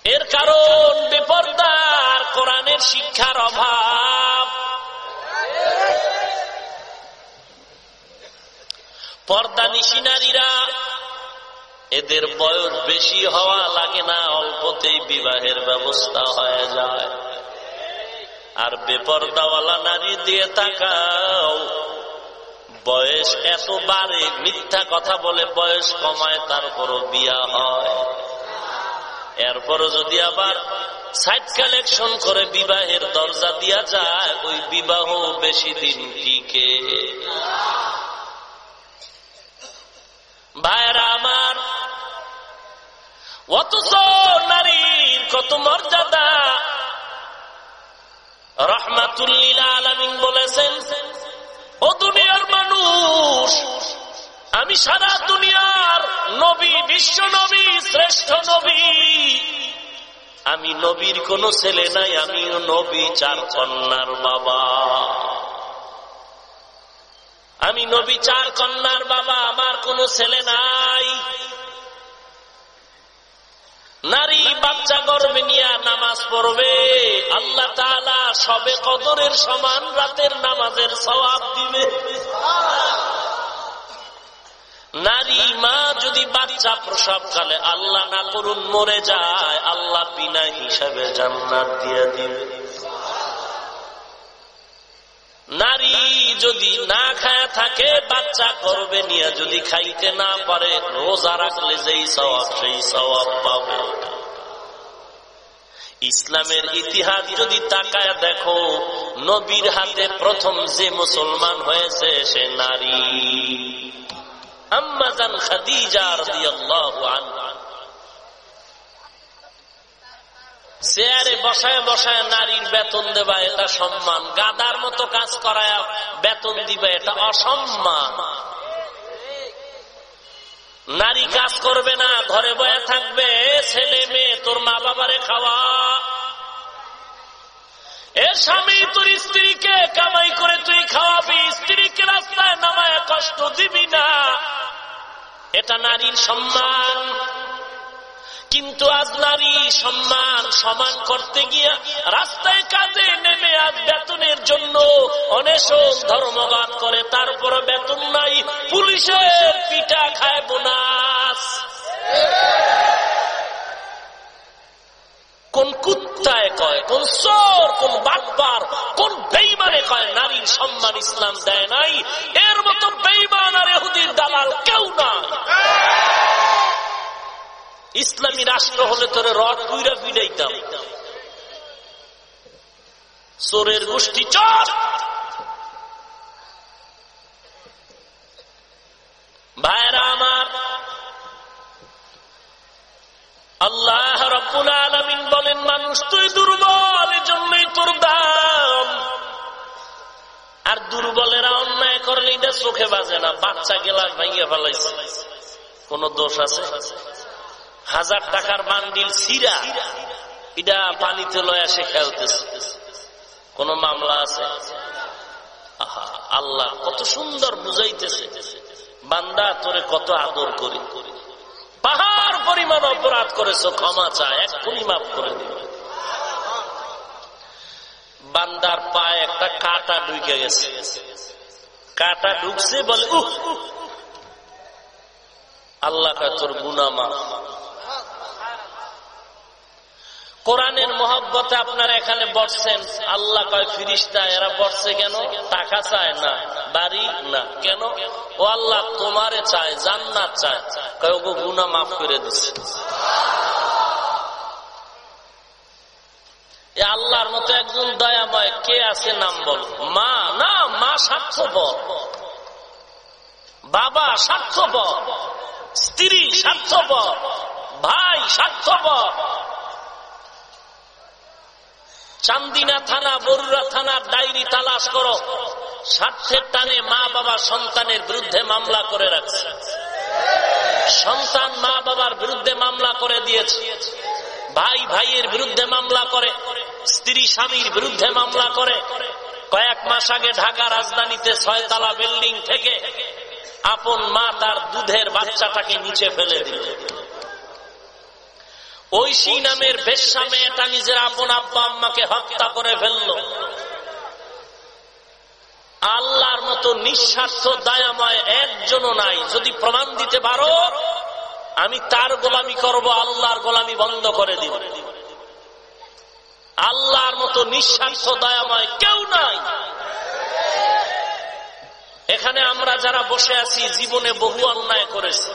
এর কারণ বেপর্দার কোরআনের শিক্ষার অভাব। পর্দা নিশি নারীরা, এদের বয়স বেশি হওয়া লাগে না, অল্পতেই বিবাহের ব্যবস্থা হয়ে যায়। আর বেপর্দাওয়ালা নারী দিয়ে তাকাও, বয়স এত বাড়ে, মিথ্যা কথা বলে বয়স কমায়, তারপরও বিয়া হয়। এরপরও যদি আবার সাইড কালেকশন করে বিবাহের দরজা দিয়া যায়, ওই বিবাহ বেশি দিন টিকে। ভাইরা আমার। অথচ নারীর কত মর্যাদা। রহমাতুল্লিল আলমিন বলেছেন, ও দুনিয়ার মানুষ, আমি সারা দুনিয়ার নবী, বিশ্ব নবী, শ্রেষ্ঠ নবী। আমি নবীর কোন ছেলে নাই আমি নবী, চার কন্যার বাবা। আমি নবী চার কন্যার বাবা, আমার কোন ছেলে নাই। নারী বাচ্চা গর্বে নিয়ে নামাজ পড়বে। আল্লাহ সবে কদরের সমান রাতের নামাজের সবাব দিবে। নারী মা যদি বাচ্চা প্রসবকালে আল্লাহ না করুন মরে যায়, আল্লাহ বিনা হিসাবে জান্নাত দিয়ে দিবে। নারী যদি না খায় থাকে, বাচ্চা করবে নিয়ে যদি খাইতে না পারে, রোজা রাখলে যেই সবাব সেই সবাব পাবে। ইসলামের ইতিহাস যদি তাকায় দেখো, নবীর হাতে প্রথম যে মুসলমান হয়েছে, সে নারী। আম্মাজান খাদিজা রাদিয়াল্লাহু আনহা। চেয়ারে বসায় বসায় নারীর বেতন দেবা, এটা সম্মান। গাদার মতো কাজ করায় বেতন দিবে, এটা অসম্মান। নারী কাজ করবে না, ঘরে বয়ে থাকবে, ছেলে মেয়ে তোর মা বাবারে খাওয়া। এ স্বামী, তোর স্ত্রীকে কামাই করে তুই খাওয়াবি, স্ত্রীকে রাস্তায় নামায় কষ্ট দিবি না। এটা নারীর সম্মান। কিন্তু আজ নারী সম্মান সমান করতে গিয়ে রাস্তায় কাজে নেমে আজ বেতনের জন্য অনেশন ধর্মঘাত করে। তারপর বেতন নাই, পুলিশের পিঠা খায় বোনাস। কোন কুত্তায় কয়, কোন চোর, কোন বাটবার কোন বেইমানে কয়, নারীর সম্মান ইসলাম দেয় নাই এর মতো বেইমান আর এহুদির দালাল কেউ না ইসলামী রাষ্ট্র হলে তোরে রড কুইরা পিড়াইতাম চোরের গোষ্ঠী, চর! ভাইরা আমার, আল্লাহ রব্বুল আলমিন বলেন, মানুষ তুই দুর্বল জন্যই তোর দাম। আর দুর্বলেরা অন্যায় করলে এটা চোখে বাজে না, বাচ্চা গেলাস ভাইয়া ফেলাইছে। কোন দোষ আছে? হাজার টাকার বান্ডিল সিরা এটা পানিতে লয়া সে খেলতেছে। কোন মামলা আছে? আল্লাহ কত সুন্দর বুঝাইতেছে। বান্দা, তোরে কত আদর করি। পাহাড় পরিমাণ অপরাধ করেছ, ক্ষমা চায় এক পরিমাপ করে দিবে বান্দার পায়ে একটা কাটা ঢুকে গেছে। কাটা ঢুকছে বলে আল্লাহ তোর গুনামা কোরআনের মহব্বতে আপনারা এখানে বসছেন। আল্লাহ কয়, ফিরিস্তা, এরা বসছে কেন? টাকা চায় না, বাড়ি না, কেন? ও আল্লাহ, তোমারে চায়, জান্নাত চায়। কয়, ওগো গুনা মাফ করে দিচ্ছে আল্লাহর মতো একজন দয়াময়, কে আছে নাম বল? মা, না, মা স্বার্থপর। বাবা স্বার্থপর। স্ত্রী স্বার্থপর। ভাই স্বার্থপর। চান্দিনা থানা বরুরা থানার ডায়েরি তালাশ করো। স্বার্থের টানে মা বাবা সন্তানের বিরুদ্ধে মামলা করে রাখছে। সন্তান মা বাবার বিরুদ্ধে মামলা করে দিয়েছে। ভাই ভাইয়ের বিরুদ্ধে মামলা করে, স্ত্রী স্বামীর বিরুদ্ধে মামলা করে। কয়েক মাস আগে ঢাকা রাজধানীতে ছয়তলা বিল্ডিং থেকে আপন মা তার দুধের বাচ্চাটাকে নিচে ফেলে দিল। ঐশী নামের বেশ্যা মেয়েটা নিজের আপন আব্বা আম্মাকে হত্যা করে ফেলল। আল্লাহর মতো নিঃস্বার্থ দায়াময় একজনও নাই। যদি প্রমাণ দিতে পারো, আমি তার গোলামি করব, আল্লাহর গোলামি বন্ধ করে দিব। আল্লাহর মতো নিঃস্বার্থ দয়াময় কেউ নাই। এখানে আমরা যারা বসে আছি, জীবনে বহু অন্যায় করেছি।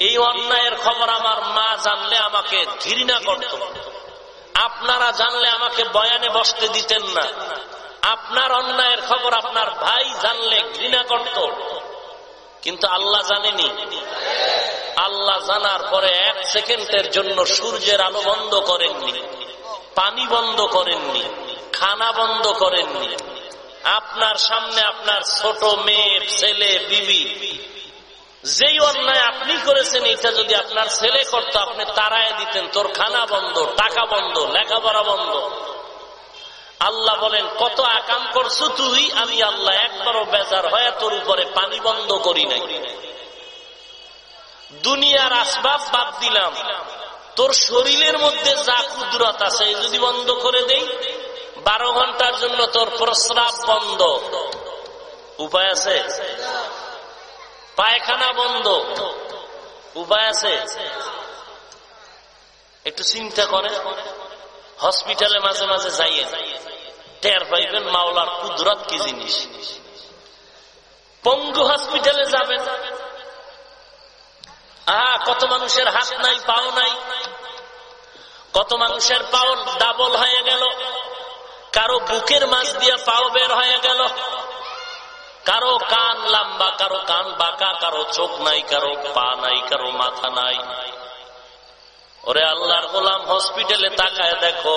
এই অন্যায়ের খবর আমার মা জানলে আমাকে ঘৃণা করত। আপনারা জানলে আমাকে বয়ানে বসতে দিতেন না। আপনার অন্যায়ের খবর আপনার ভাই জানলে ঘৃণা করত। কিন্তু আল্লাহ জানেনি। আল্লাহ জানার পরে এক সেকেন্ডের জন্য সূর্যের আলো বন্ধ করেননি, পানি বন্ধ করেননি, খানা বন্ধ করেননি। আপনার সামনে আপনার ছোট মেয়ে, ছেলে, বিবি যেই অন্যায় আপনি করেছেন, এটা যদি আপনার ছেলে করতো আপনি তারায় দিতেন, তোর খানা বন্ধ, টাকা বন্ধ, লেখাপড়া বন্ধ। আল্লাহ বলেন, কত আকাম করছ তুই? আমি আল্লাহ একবারও বেজার হয়ে তোর উপরে পানি বন্ধ করি নাই। দুনিয়ার আসবাব বাদ দিলাম। তোর শরীরের মধ্যে যা কুদরত আছে যদি বন্ধ করে দেই, বারো ঘণ্টার জন্য তোর প্রস্রাব বন্ধ। উপায় আছে? পায়খানা বন্ধ। উপায় আছে? একটু চিন্তা করে হসপিটালে মাঝে মাঝে যাইয়ে টের পাইবেন মাওলার কুদরত কি জিনিস। পঙ্গু হসপিটালে যাবেন। আহা কত মানুষের হাত নাই, পাও নাই। কত মানুষের পাও ডাবল হয়ে গেল। কারও বুকের মাছ দিয়ে পাও বের হয়ে গেল। কারও কান লম্বা, কারও কান বাঁকা, কারও চোখ নাই, কারও পা নাই, কারও মাথা নাই। ওরে আল্লাহর গোলাম, হসপিটালে তাকায় দেখো,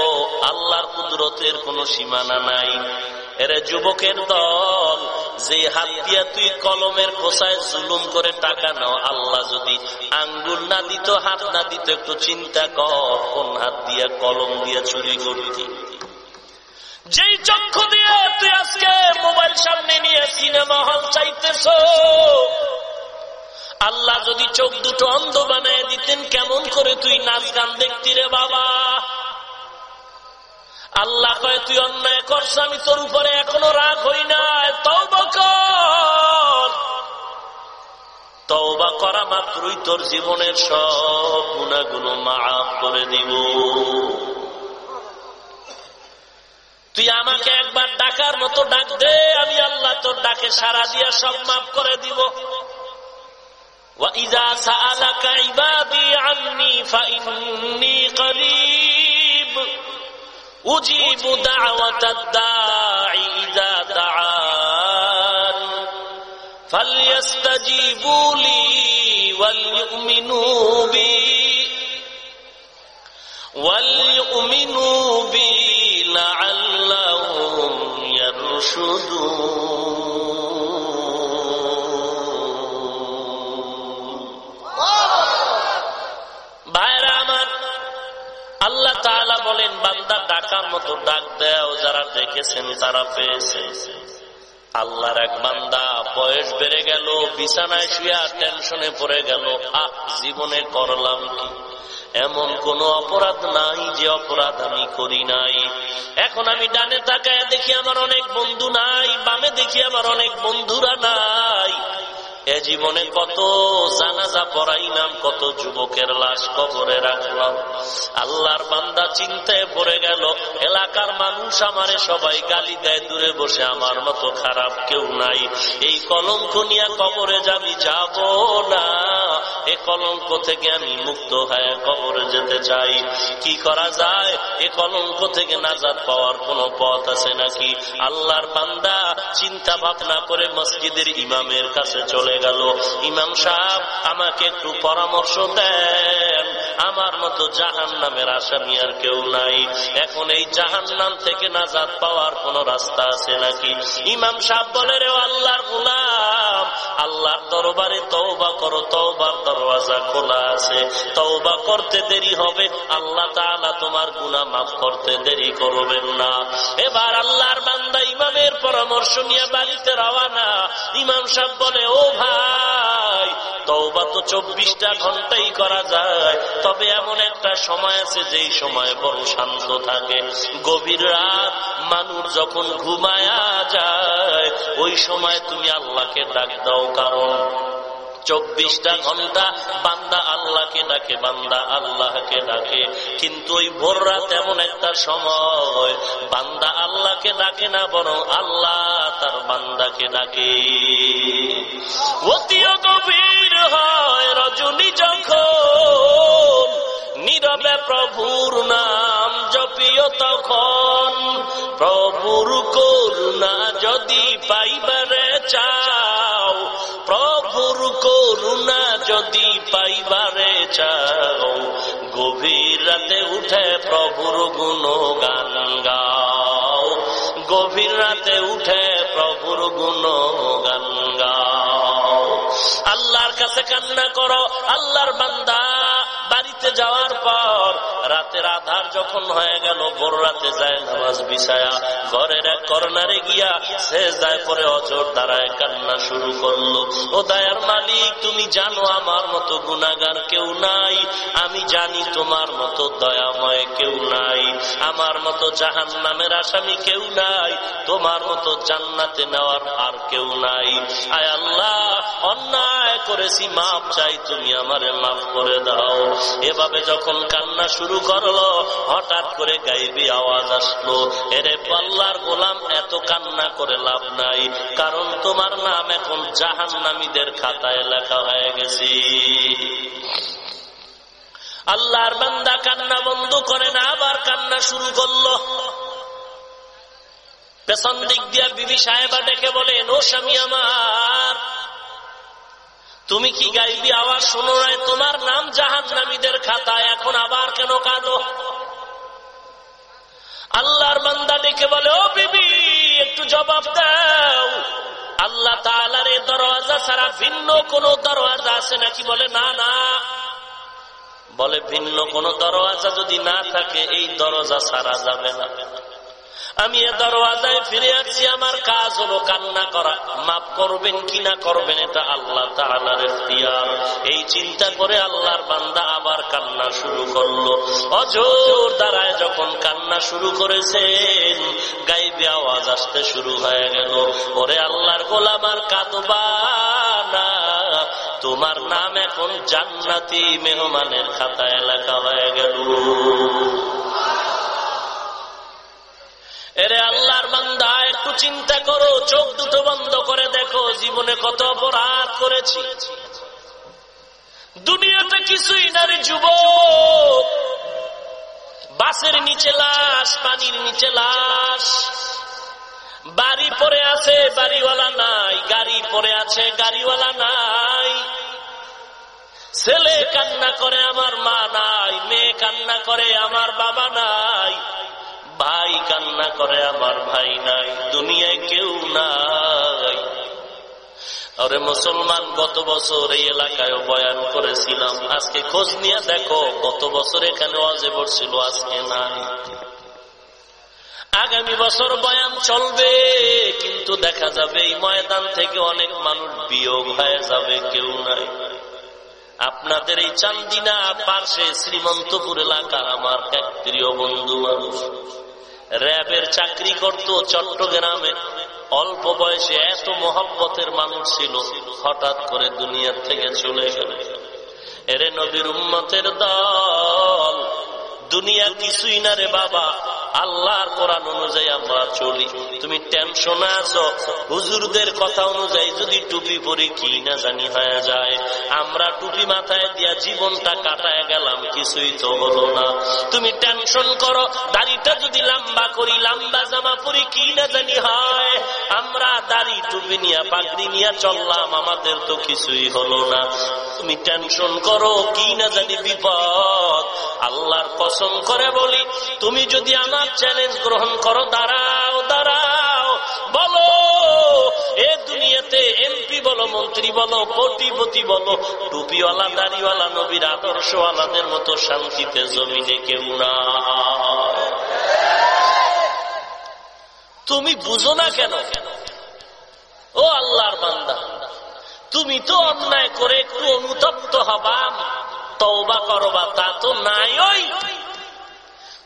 আল্লাহর কুদরতের কোন সীমানা নাই। এরে যুবকের দল যে হাত দিয়া তুই কলমের খোসায় জুলুম করে টাকা নাও, আল্লাহ যদি আঙ্গুল না দিত, হাত না দিত, একটু চিন্তা কর, কোন হাত দিয়া কলম দিয়া চুরি করতি। যেই চক্ষু দিয়ে তুই আজকে মোবাইল সামনে নিয়ে সিনেমা হল চাইতেছ, আল্লাহ যদি চোখ দুটো অন্ধ বানায় দিতেন, কেমন করে তুই নাচ গান দেখতি রে বাবা? আল্লাহ কয়, তুই অন্যায় করছ আমি তোর উপরে এখনও রাগ হই না। তওবা কর মাত্রই তোর জীবনের সব গুণাগুলো মাফ করে দিব। তুই আমাকে একবার ডাকার মতো ডাক দে আমি আল্লাহ তোর ডাকে সারা দিয়া সব মাফ করে দিব وإذا سألك عبادي عني فإني قريب أجيب دعوة الداع إذا دعان فليستجيبوا لي وليؤمنوا بي وليؤمنوا بي لعلهم শুধু আল্লাহ তাআলা বলেন, বান্দা ডাকার মতো ডাক দেও, যারা দেখেছেন তারা পেয়েছে। আল্লাহর এক বান্দা বয়স বেড়ে গেল, বিছানায় শুয়া টেনশনে পড়ে গেল, আহ, জীবনে করলাম কি? এমন কোন অপরাধ নাই যে অপরাধ আমি করি নাই। এখন আমি ডানে তাকায় দেখি আমার অনেক বন্ধু নাই, বামে দেখি আমার অনেক বন্ধুরা নাই। এ জীবনে কত জানাজা পড়াইলাম, কত যুবকের লাশ কবরে রাখলাম। আল্লাহর বান্দা চিন্তায় পড়ে গেল, এলাকার মানুষ আমারে সবাই গালি দেয়, দূরে বসে আমার মতো খারাপ কেউ নাই। এই কলঙ্ক নিয়ে কবরে যাবি যাব না, এ কলঙ্ক থেকে আমি মুক্ত হয়ে কবরে যেতে চাই। কি করা যায়? এ কলঙ্ক থেকে নাজাদ পাওয়ার কোন পথ আছে নাকি? আল্লাহর বান্দা চিন্তা ভাবনা করে মসজিদের ইমামের কাছে চলে চলে গেল। ইমাম সাহেব, আমাকে একটু পরামর্শ দেন। আমার মতো জাহান নামের আসামি আর কেউ নাই। এখন এই জাহান নাম থেকে নাজাদ পাওয়ার কোন রাস্তা আছে নাকি? ইমাম সাহেব বলে, রে আল্লাহর গুলাম, আল্লাহর দরবারে তওবা করো, তওবার দরওয়াজা খোলা আছে। তওবা করতে দেরি হবে, আল্লাহ তাআলা তোমার গুনাহ মাফ করতে দেরি করবেন না। এবার আল্লাহর বান্দা ইমামের পরামর্শ নিয়ে বাড়িতে রওয়ানা ইমাম সাহেব বলে, ও ভাই, তওবা তো চব্বিশটা ঘন্টাই করা যায়। তবে এমন একটা সময় আছে যেই সময় বড় শান্ত থাকে। গভীর রাত মানুষ যখন ঘুমায়া যায়, ওই সময় তুমি আল্লাহকে ডাক দাও, কারণ চব্বিশটা ঘণ্টা বান্দা আল্লাহকে ডাকে, বান্দা আল্লাহকে ডাকে। কিন্তু ওই ভোর রাত এমন একটা সময়, বান্দা আল্লাহকে ডাকে না, বরং আল্লাহ তার বান্দাকে ডাকে। অতিও গভীর হয় রজনী যখন, নীরবে প্রভুর নাম জপিও তখন। প্রভুর করুণা যদি পাইবারে প্রভুর করুণা যদি পাইবারে চাও, গভীর রাতে উঠে প্রভুর গুণ গান গাও। গভীর রাতে উঠে প্রভুর গুণ গান গাও। আল্লাহর কাছে কান্না করো, আল্লাহর বান্দা রাতের আধার যখন হয়ে গেল, ভোর রাতে যায় নামাজ বিছায়া ঘরের এক কর্নারে গিয়া সে যায় পরে অজর দ্বারায় কান্না শুরু করল। ও দায়ার মালিক, তুমি জানো আমার মতো গুণাগার কেউ নাই। আমি জানি তোমার মতো দয়াময় কেউ নাই। আমার মতো জাহান নামের আসামি কেউ নাই। তোমার মতো জান্নাতে নেওয়ার আর কেউ নাই। আয় আল্লাহ, অন্যায় করেছি, মাপ চাই, তুমি আমারে মাফ করে দাও। এভাবে যখন কান্না শুরু করল হঠাৎ করে গাইবি আওয়াজ আসলো। এরে পাল্লার গোলাম, এত কান্না করে লাভ নাই, কারণ তোমার নাম এখন জাহান নামীদের খাতায় লেখা হয়ে গেছি। আল্লাহর বান্দা কান্না বন্ধ করে না, আবার কান্না শুরু করল। পেছন দিক দিয়া বিবি সাহেবা ডেকে বলেন, ও স্বামী আমার তুমি কি গাইবি আওয়াজ শোনো নাই তোমার নাম জাহান নামীদের খাতায় এখন আবার কেন কাঁদো? আল্লাহর বান্দা ডেকে বলে, ও বিবি, একটু জবাব দাও। আল্লাহ তালার এই দরওয়াজা ছাড়া ভিন্ন কোন দরওয়াজা আছে নাকি বলে, না না। বলে, ভিন্ন কোন দরওয়াজা যদি না থাকে, এই দরজা ছাড়া যাবে না। আমি এ দরওয়াজায় ফিরে আসছি আমার কাজ হলো কান্না করা। মাফ করবেন কি না করবেন, এটা আল্লাহ তালার এই চিন্তা করে আল্লাহর বান্দা আবার কান্না শুরু করল। অজোর দ্বারায় যখন কান্না শুরু করেছেন, গাইবে আওয়াজ আসতে শুরু হয়ে গেল। ওরে আল্লাহর গোলাম আর তোমার নাম এখন জান্নাতি মেহমানের খাতায় লেখা হয়ে গেল। এরে আল্লাহর বান্দা, একটু চিন্তা করো, চোখ দুটো বন্ধ করে দেখো, জীবনে কত অপরাধ করেছি। দুনিয়াতে কিছুই নারী যুবক। বাসের নিচে লাশ, পানির নিচে লাশ। বাড়ি পরে আছে, বাড়িওয়ালা নাই। গাড়ি পরে আছে, গাড়িওয়ালা নাই। ছেলে কান্না করে, আমার মা নাই। মেয়ে কান্না করে, আমার বাবা নাই। ভাই কান্না করে, আমার ভাই নাই, দুনিয়ায় কেউ নাই। আরে মুসলমান, গত বছর এই এলাকায় বয়ান করেছিলাম, আজকে খোঁজ নিয়ে দেখো, গত বছর এখানে অজে পড়ছিল আজকে নাই। আগামী বছর বয়ান চলবে, কিন্তু দেখা যাবে এই ময়দান থেকে অনেক মানুষ বিয়োগ হয়ে যাবে, কেউ নাই। আপনাদের এই চান্দিনা পার্শ্বে শ্রীমন্তপুর এলাকার আমার এক প্রিয় বন্ধু মানুষ। র্যাবের চাকরি করত চট্টগ্রামে। অল্প বয়সে এত মহব্বতের মানুষ ছিল, হঠাৎ করে দুনিয়ার থেকে চলে গেল। এরে নবীর উম্মতের দল দুনিয়া কিছুই না রে বাবা। আল্লাহর কোরআন অনুযায়ী আমরা চলি। তুমি টেনশনে আছো। হুজুরদের কথা অনুযায়ী যদি টুপি পরি, কি না জানি হয়ে যায়। আমরা টুপি মাথায় দিয়া জীবনটা কাটায় গেলাম, কিছুই তো হলো না। তুমি টেনশন করো, দাড়িটা যদি লম্বা করি, লম্বা জামা পরি, কি না জানি হয়। আমরা দাড়ি, টুপি নিয়ে, পাগড়ি নিয়ে চললাম, আমাদের তো কিছুই হলো না। তুমি টেনশন করো, কি না জানি বিপদ। আল্লাহর কসম করে বলি, তুমি যদি আমার চ্যালেঞ্জ গ্রহণ করো, দাঁড়াও দাঁড়াও, বলো, এ দুনিয়াতে এমপি বলো, মন্ত্রী বলো, কোটিপতি বলো, টুপিওয়ালা, দাড়িওয়ালা, নবীর আদর্শওয়ালাদের মতো শান্তিতে জমিনে কেউ না তুমি বুঝো না কেন? ও আল্লাহর বান্দা, তুমি তো অন্যায় করে একটু অনুতপ্ত হবা, তওবা করবা, তা তো নাই, ওই।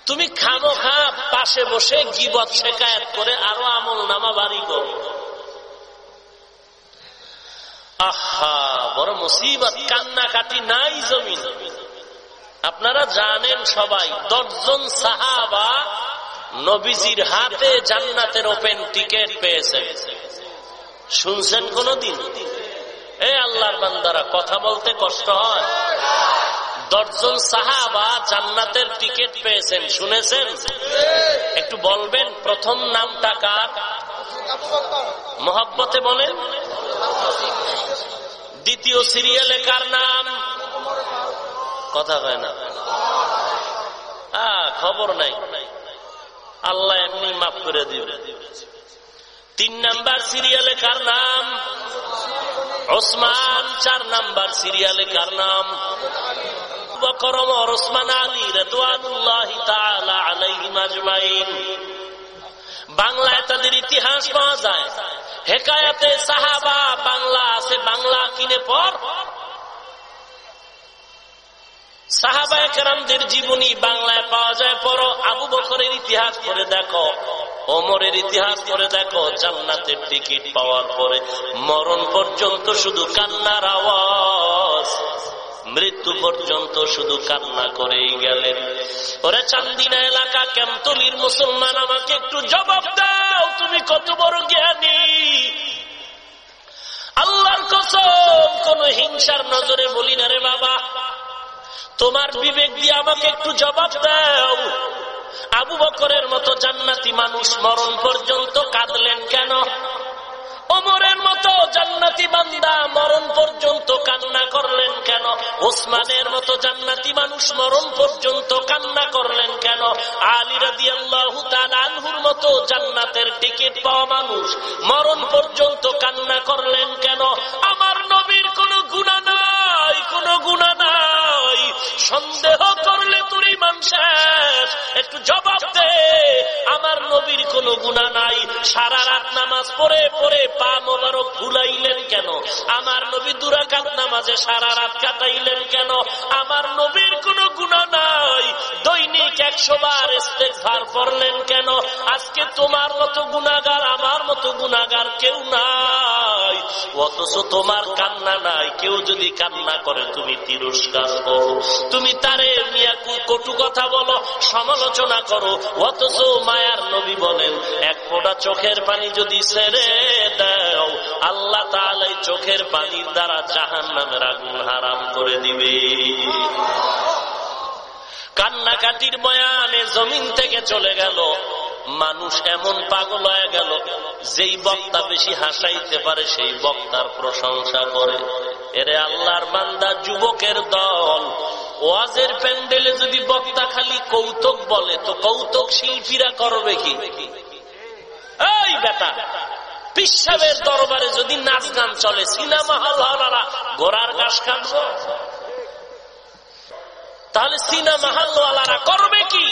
তুমি খামো খা, পাশে বসে গিবত শেখায়ত করে আরও আমল নামা বাড়ি করো আহা, বড় মুসিবত, কান্নাকাটি নাই জমিন। আপনারা জানেন সবাই, দশজন সাহাবা নবীজির হাতে জান্নাতের ওপেন টিকেট পেয়েছে। শুনছেন কোনদিন? এ আল্লাহর বান্দারা, কথা বলতে কষ্ট হয়? দশজন সাহাবা জান্নাতের টিকিট পেয়েছেন, শুনেছেন? একটু বলবেন, প্রথম নামটা কার? মোহাব্বতে বলেন। দ্বিতীয় সিরিয়ালে কার নাম? কথা হয় না। খবর নাই। আল্লাহ এমনি মাফ করে দিবে। তিন নাম্বার সিরিয়ালে কার নাম? ওসমান। চার নাম্বার সিরিয়ালে কার নাম? বাংলায় তাদের ইতিহাস পাওয়া যায়। হেকায়াতে সাহাবা বাংলা আছে, বাংলা কিনে পর। জীবনী বাংলায় পাওয়া যায় আবু বকরের ইতিহাস করে দেখো, ওমরের ইতিহাস করে দেখো, জান্নাতের টিকিট পাওয়ার পরে মরণ পর্যন্ত শুধু কান্নার আওয়াজ। মৃত্যু পর্যন্ত শুধু কান্না করেই গেলেন। ওরে চান্দিনা এলাকা ক্যামতলির মুসলমান, আমাকে একটু জবাব দাও, তুমি কত বড় জ্ঞানী। আল্লাহর কসম, কোন হিংসার নজরে বলি না রে বাবা। তোমার বিবেক দিয়ে আমাকে একটু জবাব দাও। আবু বকরের মতো জান্নাতি মানুষ মরণ পর্যন্ত কাঁদলেন কেন? ওমরের মতো জান্নাতি বান্দা মরণ পর্যন্ত কান্না করলেন কেন? ওসমানের মতো জান্নাতি মানুষ মরণ পর্যন্ত কান্না করলেন কেন? আলী রাদি আল্লাহ মতো জান্নাতের টিকিট পাওয়া মানুষ মরণ পর্যন্ত কান্না করলেন কেন? আমার নবীর কোনো গুণা নাই, কোনো গুণা নাই। সন্দেহ করলে তুই মানুষের একটু জবাব দে, আমার নবীর কোনো গুণা নাই। সারা রাত নামাজ পড়ে পড়ে পা মোবারক ভুলাইলেন কেন? আমার নবী দুরাকাত নামাজে সারা রাত কাটাইলেন কেন? আমার নবীর কোনো গুণা নাই। দৈনিক একশো বার ভার পড়লেন কেন? আজকে তোমার মতো গুণাগার, আমার মতো গুণাগার কেউ নাই। অথচ তোমার কান্না নাই। কেউ যদি কান্না করে, তুমি তিরস্কার করো তুমি তারে মিয়া কটু কথা বলো, সমালোচনা করো। অথচ মায়ার নবী বলেন, এক ফোটা চোখের পানি যদি ছেড়ে দেও, আল্লাহ তাহলে চোখের পানির দ্বারা জাহান নামের আগুন হারাম করে দিবে। কান্নাকাটির বয়ানে জমিন থেকে চলে গেল। মানুষ এমন পাগল হয়ে গেল, যেই বক্তা বেশি হাসাইতে পারে সেই বক্তার প্রশংসা করে। এরে আল্লাহর বান্দা, যুবকের দল, ওয়াজের প্যান্ডেলে যদি বক্তা খালি কৌতুক বলে, তো কৌতুক শিল্পীরা করবে কি? এই বেটা, পিসাবের দরবারে যদি নাচ গান চলে, সিনেমা হল হলারা গোড়ার গাছ কাটবো তাহলে সিনেমা হলওয়ালারা করবে কি?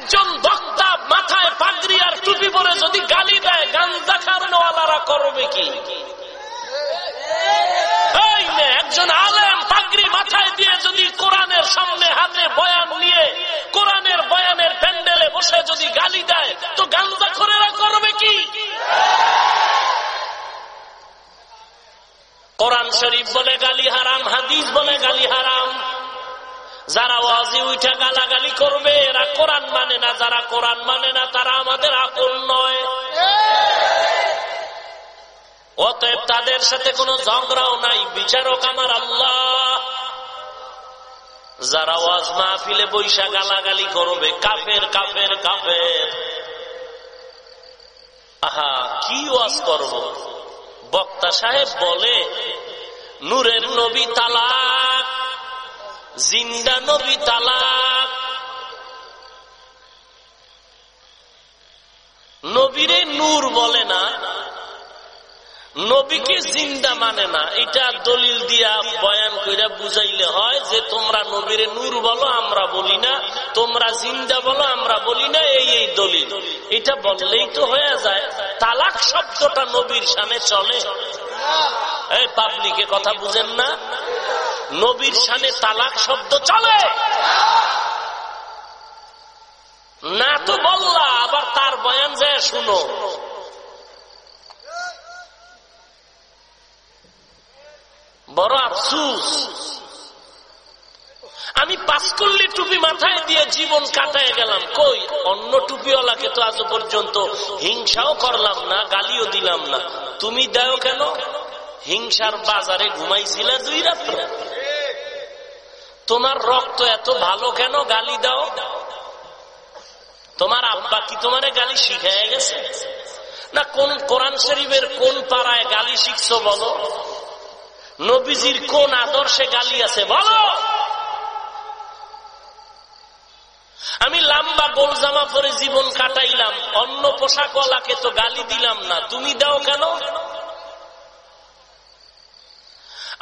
একজন বক্তা মাথায় পাগড়ি আর টুপি পরে যদি গালি দেয় গাঞ্জা খাওয়ানোওয়ালারা করবে কি? একজন আলেম পাগড়ি মাথায় দিয়ে যদি কোরআনের সামনে হাতে বয়ান নিয়ে, কোরআনের বয়ানের প্যান্ডেলে বসে যদি গালি দেয়, তো গাঞ্জা খোরেরা করবে কি? কোরআন শরীফ বলে গালি হারাম, হাদিস বলে গালি হারাম। যারা ওয়াজি উঠা গালাগালি করবে, এরা কোরআন মানে না, যারা কোরআন মানে না, তারা আমাদের আপন নয়। অতএব তাদের সাথে কোনো ঝগড়াও নাই। বিচারক আমার আল্লাহ। যারা ওয়াজ মাহফিলে বৈশা গালাগালি করবে, কাফের কাফের কাফের। আহা, কি ওয়াজ করব? বক্তা সাহেব বলে, নূরের নবী তালাক। জিন্দা নবী তালাক। নবীরে নূর বলে না। নবীকে জিন্দা মানে না। এটা দলিল দিয়া বয়ান কইরা বুঝাইলে হয় যে, তোমরা নবীরে নূর বলো, আমরা বলি না। তোমরা জিন্দা বলো, আমরা বলি না। এই এই দলিল। এটা বললেই তো হয়ে যায়। তালাক শব্দটা নবীর সামনে চলে। এই পাবলিকে কথা বুঝেন না। নবীর সামনে তালাক শব্দ চলে। না তো বললা, আবার তার বয়ান যায়, শুনো। বড় আফসুস। আমি পাঁচকল্লি টুপি মাথায় দিয়ে জীবন কাটায় গেলাম। কই, অন্য টুপিওয়ালাকে তো আজ পর্যন্ত হিংসাও করলাম না, গালিও দিলাম না। তুমি দেও কেন? হিংসার বাজারে ঘুমাইছিলে দুই রাত্র। তোমার রক্ত এত ভালো কেন? গালি দাও। তোমার আব্বা কি তোমার গালি শিখায় গেছে? না কোন কোরআন শরীফের কোন পাড়ায় গালি শিখছো বলো? নবীজির কোন আদর্শে গালি আছে বলো? আমি লাম্বা গোল জামা পরে জীবন কাটাইলাম, অন্য পোশাকওয়ালাকে তো গালি দিলাম না। তুমি দাও কেন?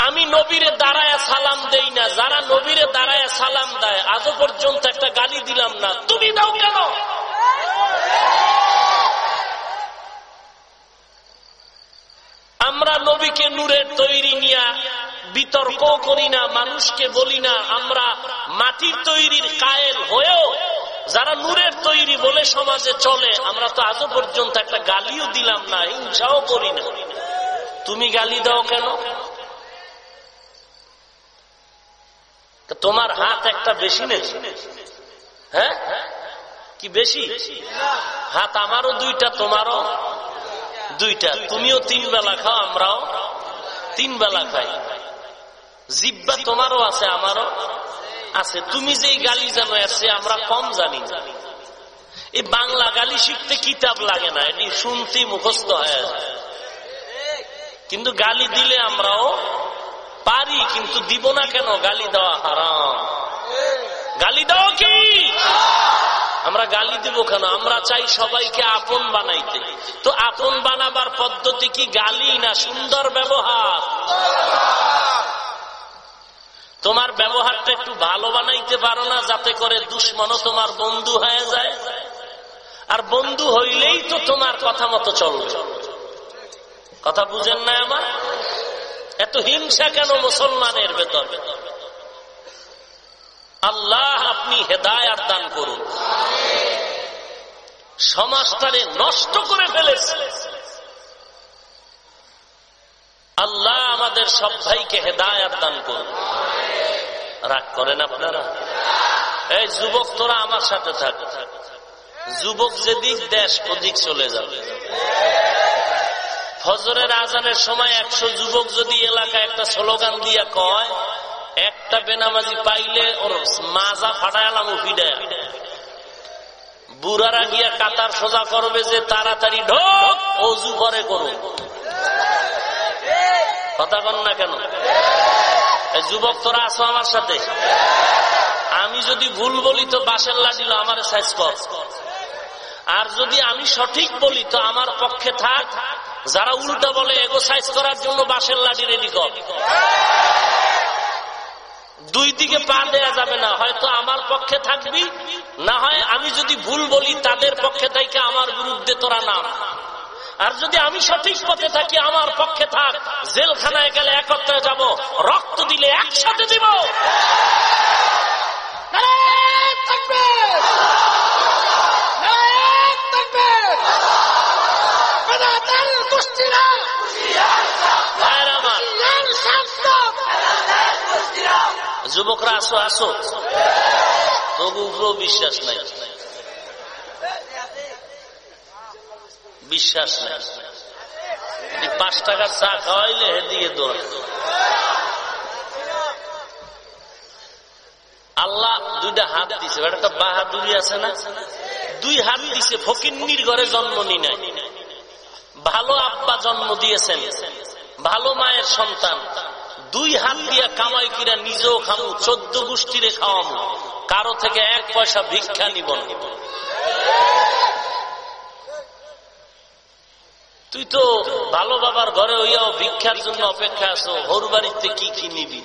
আমি নবীরে দাঁড়ায় সালাম দেই না, যারা নবীরে দাঁড়ায় সালাম দেয়, আজও পর্যন্ত একটা গালি দিলাম না। তুমি দাও কেন? আমরা নবীকে নূরের তৈরি নিয়া বিতর্ক করি না, মানুষকে বলি না, আমরা মাটির তৈরির কায়েল হয়েও যারা নূরের তৈরি বলে সমাজে চলে, আমরা তো আজও পর্যন্ত একটা গালিও দিলাম না, হিংসাও করি না। তুমি গালি দাও কেন? তোমার হাত একটা বেশি নেই হ্যাঁ? কি বেশি? হাত আমারও দুইটা, তোমারও দুইটা। তুমিও তিন বেলা খাও, আমরাও তিন বেলা খাই। জিব্বা তোমারও আছে, আমারও আছে। তুমি যেই গালি জানো আছে আমরা কম জানি এই বাংলা গালি শিখতে কিতাব লাগে না, এটি শুনতে মুখস্থ হয়ে। কিন্তু গালি দিলে আমরাও পারি, কিন্তু দিব না কেন? গালি দেওয়া হারাম। গালি দেওয়া কি? আমরা গালি দিব কেন? আমরা চাই সবাইকে আপন বানাইতে। তো আপন বানাবার পদ্ধতি কি গালি না সুন্দর ব্যবহার? তোমার ব্যবহারটা একটু ভালো বানাইতে পারো না, যাতে করে দুশ্মনও তোমার বন্ধু হয়ে যায়। আর বন্ধু হইলেই তো তোমার কথা মতো চলবে। কথা বুঝেন না আমার? এত হিংসা কেন মুসলমানের ভেতর? আল্লাহ আপনি হেদায়াত দান করুন। সমাজটারে নষ্ট করে ফেলেছে। আল্লাহ আমাদের সব ভাইকে হেদায়াত দান করুন। রাগ করেন আপনারা? এই যুবক, তোরা আমার সাথে থাক। যুবক যেদিক দেশ, ওদিক চলে যাবে। ফজরের আজানের সময় একশো যুবক যদি এলাকায় একটা স্লোগান দিয়া কয়, একটা বেনামাজি পাইলে ওর মাজা ফাটাইলাম উফিডে বুড়ারা গিয়া কাতার সোজা করবে যে তাড়াতাড়ি ঢোক, অজু করে করুন কথা কন না কেন? যুবক তোরা আসো আমার সাথে? আমি যদি ভুল বলি তো বাসের লাঠিল আমার সাইজ কর। আর যদি আমি সঠিক বলি তো আমার পক্ষে থাক যারা উল্টা বলে, এগো করার জন্য বাসের লাঠি রেডি কর। দুই দিকে পা দেয়া যাবে না, হয়তো আমার পক্ষে থাকবি, না হয় আমি যদি ভুল বলি, তাদের পক্ষে থেকে আমার বিরুদ্ধে তোরা নাম। আর যদি আমি সঠিক পথে থাকি, আমার পক্ষে থাক। জেলখানায় গেলে একত্রে যাব, রক্ত দিলে একসাথে দিব। যুবকরা আসো আসো। তবু উপরেও বিশ্বাস নাই। বিশ্বাস নাই। পাঁচ টাকার চা খাওয়াইলে দিয়ে। দৌড় আল্লাহ দুইটা হাত দিছে। একটা বাহাদুরি আছে না? দুই হাত দিছে। ফকিন্নির ঘরে জন্ম নি নাই। ভালো আব্বা জন্ম দিয়েছেন, ভালো মায়ের সন্তান। দুই হাত দিয়া কামাই কিরা নিজেও খামু, চোদ্দ গোষ্ঠীরে খাওয়ামু। কারও থেকে এক পয়সা ভিক্ষা নিব তুই তো ভালো বাবার ঘরে হইয়াও ভিক্ষার জন্য অপেক্ষা আছো, হর বাড়িতে কি কি নিবি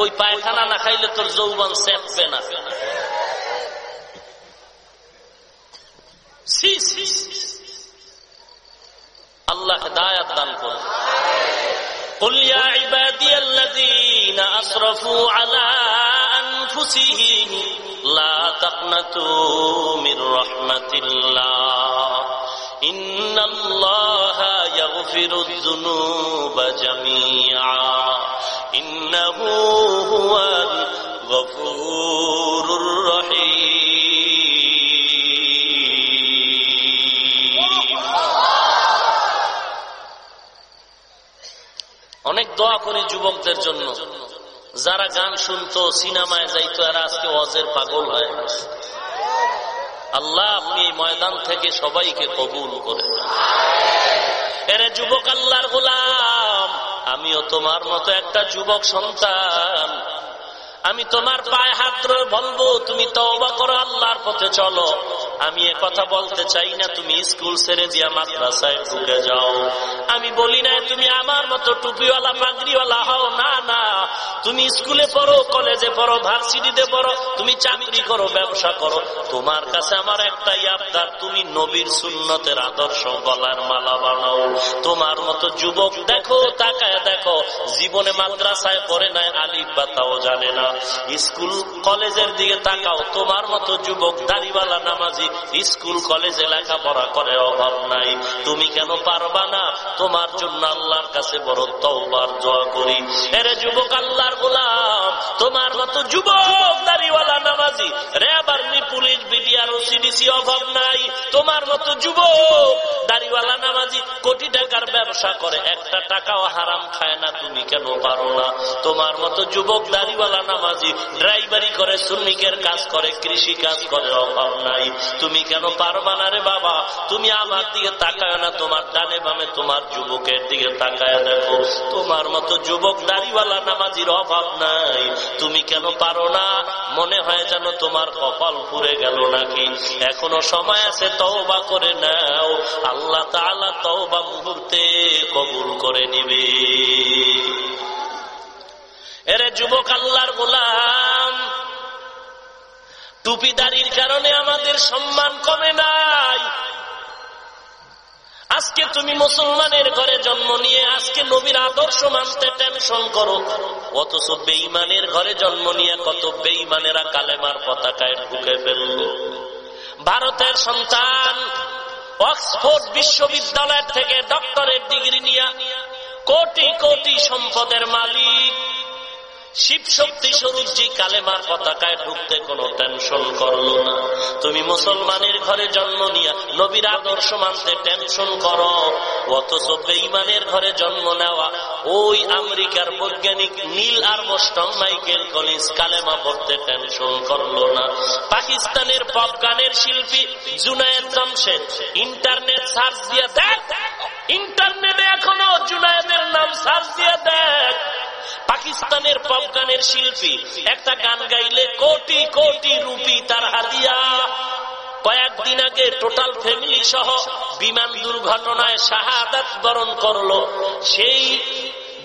ওই পায়খানা না খাইলে তোর যৌবন সেপবে না। আল্লাহ দায়াত দান করুন قل يا عبادي الذين أسرفوا على أنفسهم لا تقنطوا من رحمة الله إن الله يغفر الذنوب جميعا إنه هو الغفور অনেক দোয়া করি যুবকদের জন্য। যারা গান শুনতো, সিনেমায় যাইতো, এরা আজকে অজের পাগল হয়ে আল্লাহ, আপনি এই ময়দান থেকে সবাইকে কবুল করে এরে যুবক আল্লাহর গোলাম, আমিও তোমার মতো একটা যুবক সন্তান। আমি তোমার পায়ে হাত বলব, তুমি তওবা করো, আল্লাহর পথে চলো। আমি কথা বলতে চাই না, তুমি স্কুল ছেড়ে দিয়া মাদ্রাসায় ঢুকে যাও। আমি বলি না তুমি আমার মতো টুপিওয়ালা, পাগড়িওয়ালা হও, না না। তুমি স্কুলে পড়ো, কলেজে পড়ো, ভার্সিটিতে পড়ো, তুমি চাকরি করো, ব্যবসা করো। তোমার কাছে আমার একটাই আবদার, তুমি নবীর সুন্নতের আদর্শ গলার মালা বানাও। তোমার মতো যুবক দেখো, তাকায় দেখো, জীবনে মাদ্রাসায় পড়ে নাই, আলিফ বা তাও জানে না। স্কুল, কলেজের দিকে তাকাও, তোমার মতো যুবক, দাড়িওয়ালা, নামাজি স্কুল, কলেজে লেখাপড়া করে অভাব নাই। তুমি কেন পারবা না? তোমার জন্য আল্লাহর কাছে বড় তওবার দোয়া করি। এরে যুবক, আল্লাহর গোলাম, তোমার মতো যুবক, দাড়িওয়ালা, নামাজি র্যাব আর্মি পুলিশ বিডিআর ও সিডিসি অভাব নাই। তোমার মতো যুবক, দাড়িওয়ালা, নামাজি, কোটি টাকার ব্যবসা করে, একটা টাকাও হারাম খায় না, তুমি কেন পারো না? তোমার মতো যুবক, দাড়িওয়ালা, নামাজি, ড্রাইভারি করে, শ্রমিকের কাজ করে, কৃষি কাজ করে, অভাব নাই। তুমি কেন পারবা না রে বাবা? তুমি আমার দিকে তাকায় না, তোমার ডানে বামে তোমার যুবকের দিকে তাকায় দেখো। তোমার মতো যুবক দাড়িওয়ালা নামাজির অভাব নাই। তুমি কেন পারো না? মনে হয় যেন তোমার কপাল পুড়ে গেল নাকি? এখনও সময় আছে, তওবা করে নাও। আল্লাহ তাআলা তওবা মুহূর্তে কবুল করে নিবে। এরে যুবক আল্লাহর গোলাম টুপিদারির কারণে আমাদের সম্মান কমে নাই। আজকে তুমি মুসলমানের ঘরে জন্ম নিয়ে আজকে নবীর আদর্শ মানতে টেনশন করো। অথচ বেইমানের ঘরে জন্ম নিয়ে কত বেইমানেরা কালেমার পতাকায় ঢুকে ফেলল। ভারতের সন্তান অক্সফোর্ড বিশ্ববিদ্যালয় থেকে ডক্টরের ডিগ্রি নিয়ে কোটি কোটি সম্পদের মালিক শিব শক্তি স্বরূপজি কালেমার পতাকায় ঢুকতে কোনো টেনশন করল না। তুমি মুসলমানের ঘরে জন্ম নিয়া নবীর আদর্শ মানতে টেনশন করো। অথচ বেইমানের ঘরে জন্ম নেওয়া ওই আমেরিকার বৈজ্ঞানিক নীল আর্মস্টং মাইকেল কলিন্স কালেমা পড়তে টেনশন করল না। পাকিস্তানের পপ গানের শিল্পী জুনায়দ জামশেদ ইন্টারনেট সার্চ দিয়ে দেখ। ইন্টারনেটে এখনও জুনায়দের নাম সার্চ দিয়ে দেখ। পাকিস্তানের পপ গানের শিল্পী। একটা গান গাইলে কোটি কোটি রুপি তার হাদিয়া। কয়েকদিন আগে টোটাল ফ্যামিলি সহ বিমান দুর্ঘটনায় শাহাদাত বরণ করল সেই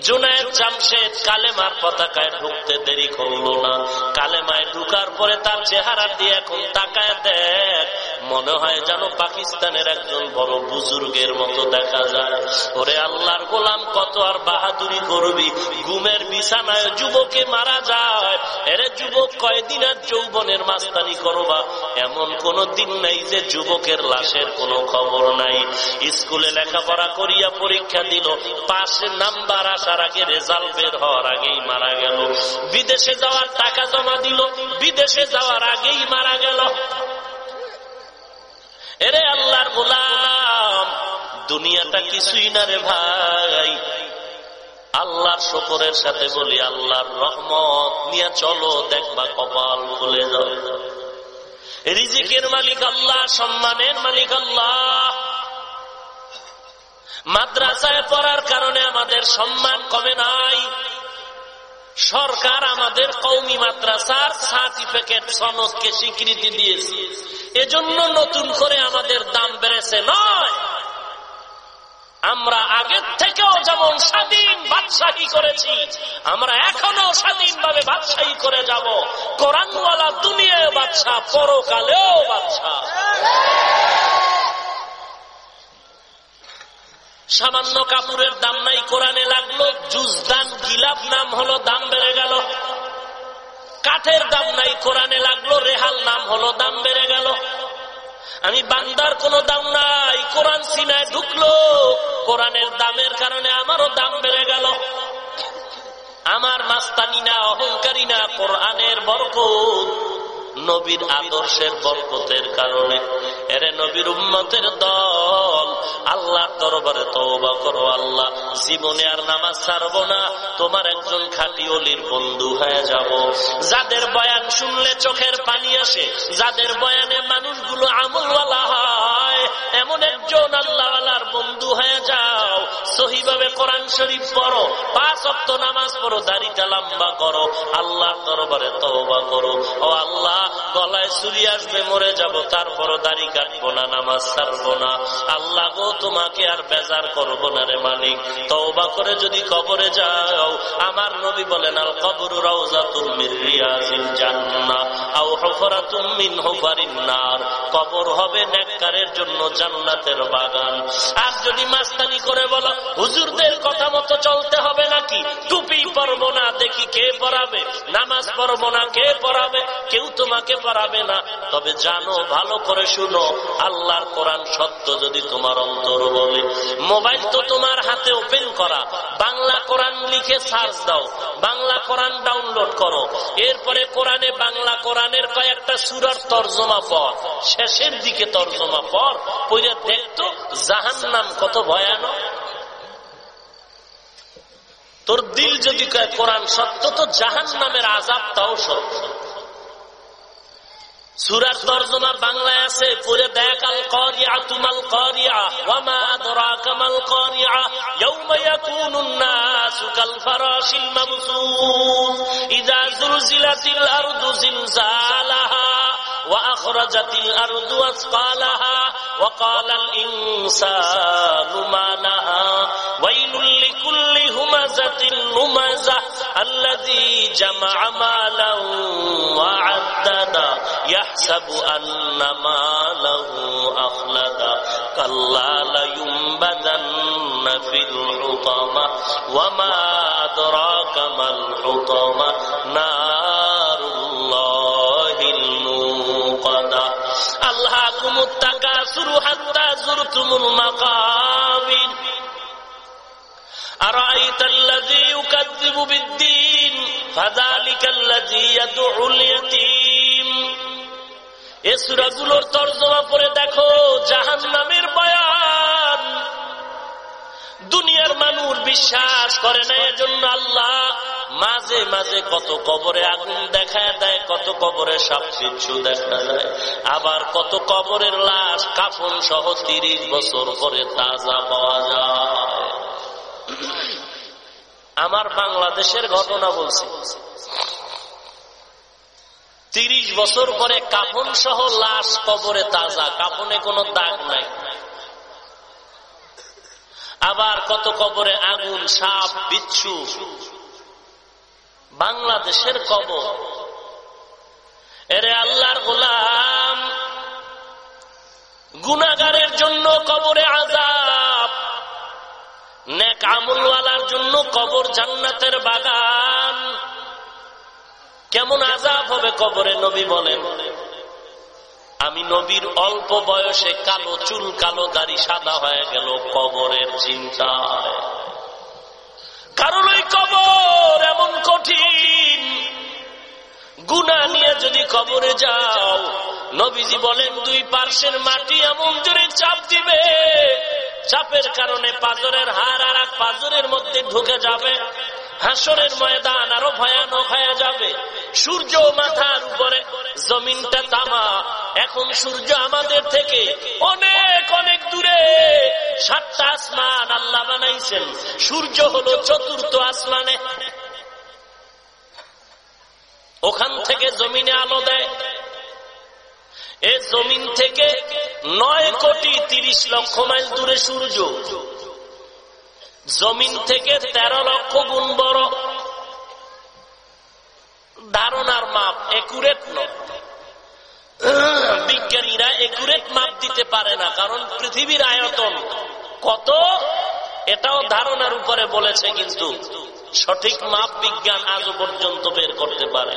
জুনায়দ জামশেদ কালেমার পতাকায় ঢুকতে দেরি করল না। কালেমায় ঢুকার পরে তার চেহারা দিয়ে এখন তাকায় দেখ। মনে হয় যেন পাকিস্তানের একজন বড় বুজুর্গের মতো দেখা যায়। ওরে আল্লাহর গোলাম, কত আর বাহাদুরি করবি? ঘুমের বিছানায় যুবকে মারা যায়। এরে যুবক কয়দিন আর যৌবনের মাস্তানি করবা? এমন কোন দিন নাই যে যুবকের লাশের কোনো খবর নাই। স্কুলে লেখাপড়া করিয়া পরীক্ষা দিল পাশে নাম্বার আসার আগে রেজাল্ট বের হওয়ার আগেই মারা গেল। বিদেশে যাওয়ার টাকা জমা দিল, বিদেশে যাওয়ার আগেই মারা গেল। এরে আল্লাহর গোলাম, দুনিয়াটা কিছুই না রে ভাই। আল্লাহর শকরের সাথে বলি, আল্লাহর রহমত নিয়ে চলো, দেখবা কপাল খুলে যাও রিজিকের মালিক আল্লাহ, সম্মানের মালিক আল্লাহ। মাদ্রাসায় পড়ার কারণে আমাদের সম্মান কমে নাই। সরকার আমাদের কৌমি মাদ্রাসার সার্টিফিকেট সনদকে স্বীকৃতি দিয়েছে। এজন্য নতুন করে আমাদের দাম বেড়েছে নয়। আমরা আগের থেকেও যেমন স্বাধীন বাদশাহী করেছি, আমরা এখনও স্বাধীনভাবে বাদশাহী করে যাব। কোরআনওয়ালা দুনিয়ায় বাদশাহ, পরকালেও বাদশাহ। সামান্য কাপড়ের দাম নাই, কোরআনে লাগল জুজদান গিলাপ, নাম হলো দাম বেড়ে গেল। কাঠের দাম নাই, কোরআনে লাগল রেহাল, নাম হলো দাম বেড়ে গেল। আমি বান্দার কোনো দাম নাই, কোরআন সিনায় ঢুকলো, কোরআনের দামের কারণে আমারও দাম বেড়ে গেল। আমার মাস্তানি না, অহংকারী না, কোরআনের বরকত। নবীর আদর্শের বরকতের কারণে। এরে নবীর উম্মতের দল, আল্লাহর দরবারে তওবা করো আল্লাহ। জীবনে আর নামাজ ছাড়ব না, তোমার একজন খাটি অলির বন্ধু হয়ে যাব। যাদের বয়ান শুনলে চোখের পানি আসে, যাদের বয়ানে মানুষগুলো আমলওয়ালা হয় এমন একজন আল্লাহওয়ালার বন্ধু হয়ে যাও। সহিভাবে কোরআন শরীফ পড়ো, পাঁচ অক্ত নামাজ পড়ো, দাড়িটা লম্বা করো, আল্লাহর দরবারে তওবা করো। ও আল্লাহ, গলায় চুরি আসবে, মরে যাব, তারপরও দাড়ি কাটবো না, নামাজ ছাড়বো না। আল্লাহ গো, তোমাকে আর বেজার করব না রে মালিক। তওবা করে যদি কবরে যাও, আমার নবী বলেন, আল কবর রাউজাতুম মির রিয়াজিল জান্নাহ আও হুফরাতুম মিন হুফারিন নার। কবর হবে নেককারের জন্য জান্নাতের বাগান। আর যদি মাস্তানি করে বলো, হুজুরদের কথা মতো চলতে হবে নাকি? টুপি পরবো না, দেখি কে পড়াবে নামাজ পড়ব না, কে পড়াবে কেউ তোমাকে পড়াবে না। তবে জানো, ভালো করে শুনো, আল্লাহর কোরআন সত্য যদি তোমার অন্তর বলে। মোবাইল তো তোমার হাতে ওপেন করা। বাংলা কোরআন লিখে সার্চ দাও। বাংলা কোরআন ডাউনলোড করো। এরপরে কোরআনে বাংলা কোরআনের কয়েকটা সুরার তর্জমা পর শেষের দিকে তর্জমা পর পইরে দেখতো জাহান নাম কত ভয়ানক। তোর দিল যদি কোরআন সত্য, তো জাহান নামের আজাবটাও সত্য। সুরার তর্জমা বাংলায় আছে দেখ আল করিয়া তুমাল করিয়া কামাল করিয়া আরদু জিলজালাহা। وأخرجت الأرض أثقالها وقال الإنسان ما لها. ويل لكل همزة لمزة الذي جمع مالا وعددا. يحسب أن ماله أخلدا. كلا لينبذن في الحطمة. وما أدراك ما الحطمة. نار الله الموقدة ألهاكم التكاثر حتى زرتم المقابر أرأيت الذي يكذب بالدين فذلك الذي يدعو اليتيم এ সুরাগুলোর তর্জমা পরে দেখো জাহান নামের বয়ান দুনিয়ার মানুষ বিশ্বাস করে না এজন্য আল্লাহ মাঝে মাঝে কত কবরে আগুন দেখা দেয়, কত কবরে সব কিছু দেখা যায়। আবার কত কবরের লাশ, কাফন সহ তিরিশ বছর পরে তাজা পাওয়া যায়। আমার বাংলাদেশের ঘটনা বলছি। তিরিশ বছর পরে কাফন সহ লাশ কবরে তাজা, কাফনে কোনো দাগ নাই। আবার কত কবরে আগুন, সাপ, বিচ্ছু। বাংলাদেশের কবর। এরে আল্লাহর গোলাম গুনাগারের জন্য কবরে আজাব নেক আমলওয়ালার জন্য কবর জান্নাতের বাগান। কেমন আজাব হবে কবরে, নবী বলেন। আমি নবীর অল্প বয়সে কালো চুল, কালো দাড়ি সাদা হয়ে গেল কবরের চিন্তায়। কারণ ওই কবর এমন কঠিন। গুনা নিয়ে যদি কবরে যাও, নবীজি বলেন, দুই পার্শ্বের মাটি এমন জোরে চাপ দিবে, চাপের কারণে পাজরের হার আর পাজরের মধ্যে ঢুকে যাবে। হাসরের ময়দান আরও ভয়ানক হয়ে যাবে। সূর্য মাথার উপরে, জমিনটা তামা। এখন সূর্য আমাদের থেকে অনেক অনেক দূরে। সাতটা আসমান আল্লাহ বানাইছেন। সূর্য হলো চতুর্থ আসমানে। ওখান থেকে জমিনে আলো দেয়। এ জমিন থেকে নয় কোটি তিরিশ লক্ষ মাইল দূরে সূর্য। জমিন থেকে তেরো লক্ষ গুণ বড়। ধারণার মাপ একুরেট নয়। বিজ্ঞানীরা একুরেট মাপ দিতে পারে না, কারণ পৃথিবীর আয়তন কত? এটাও ধারণার উপরে বলেছে কিন্তু সঠিক মাপ বিজ্ঞান আজও পর্যন্ত বের করতে পারে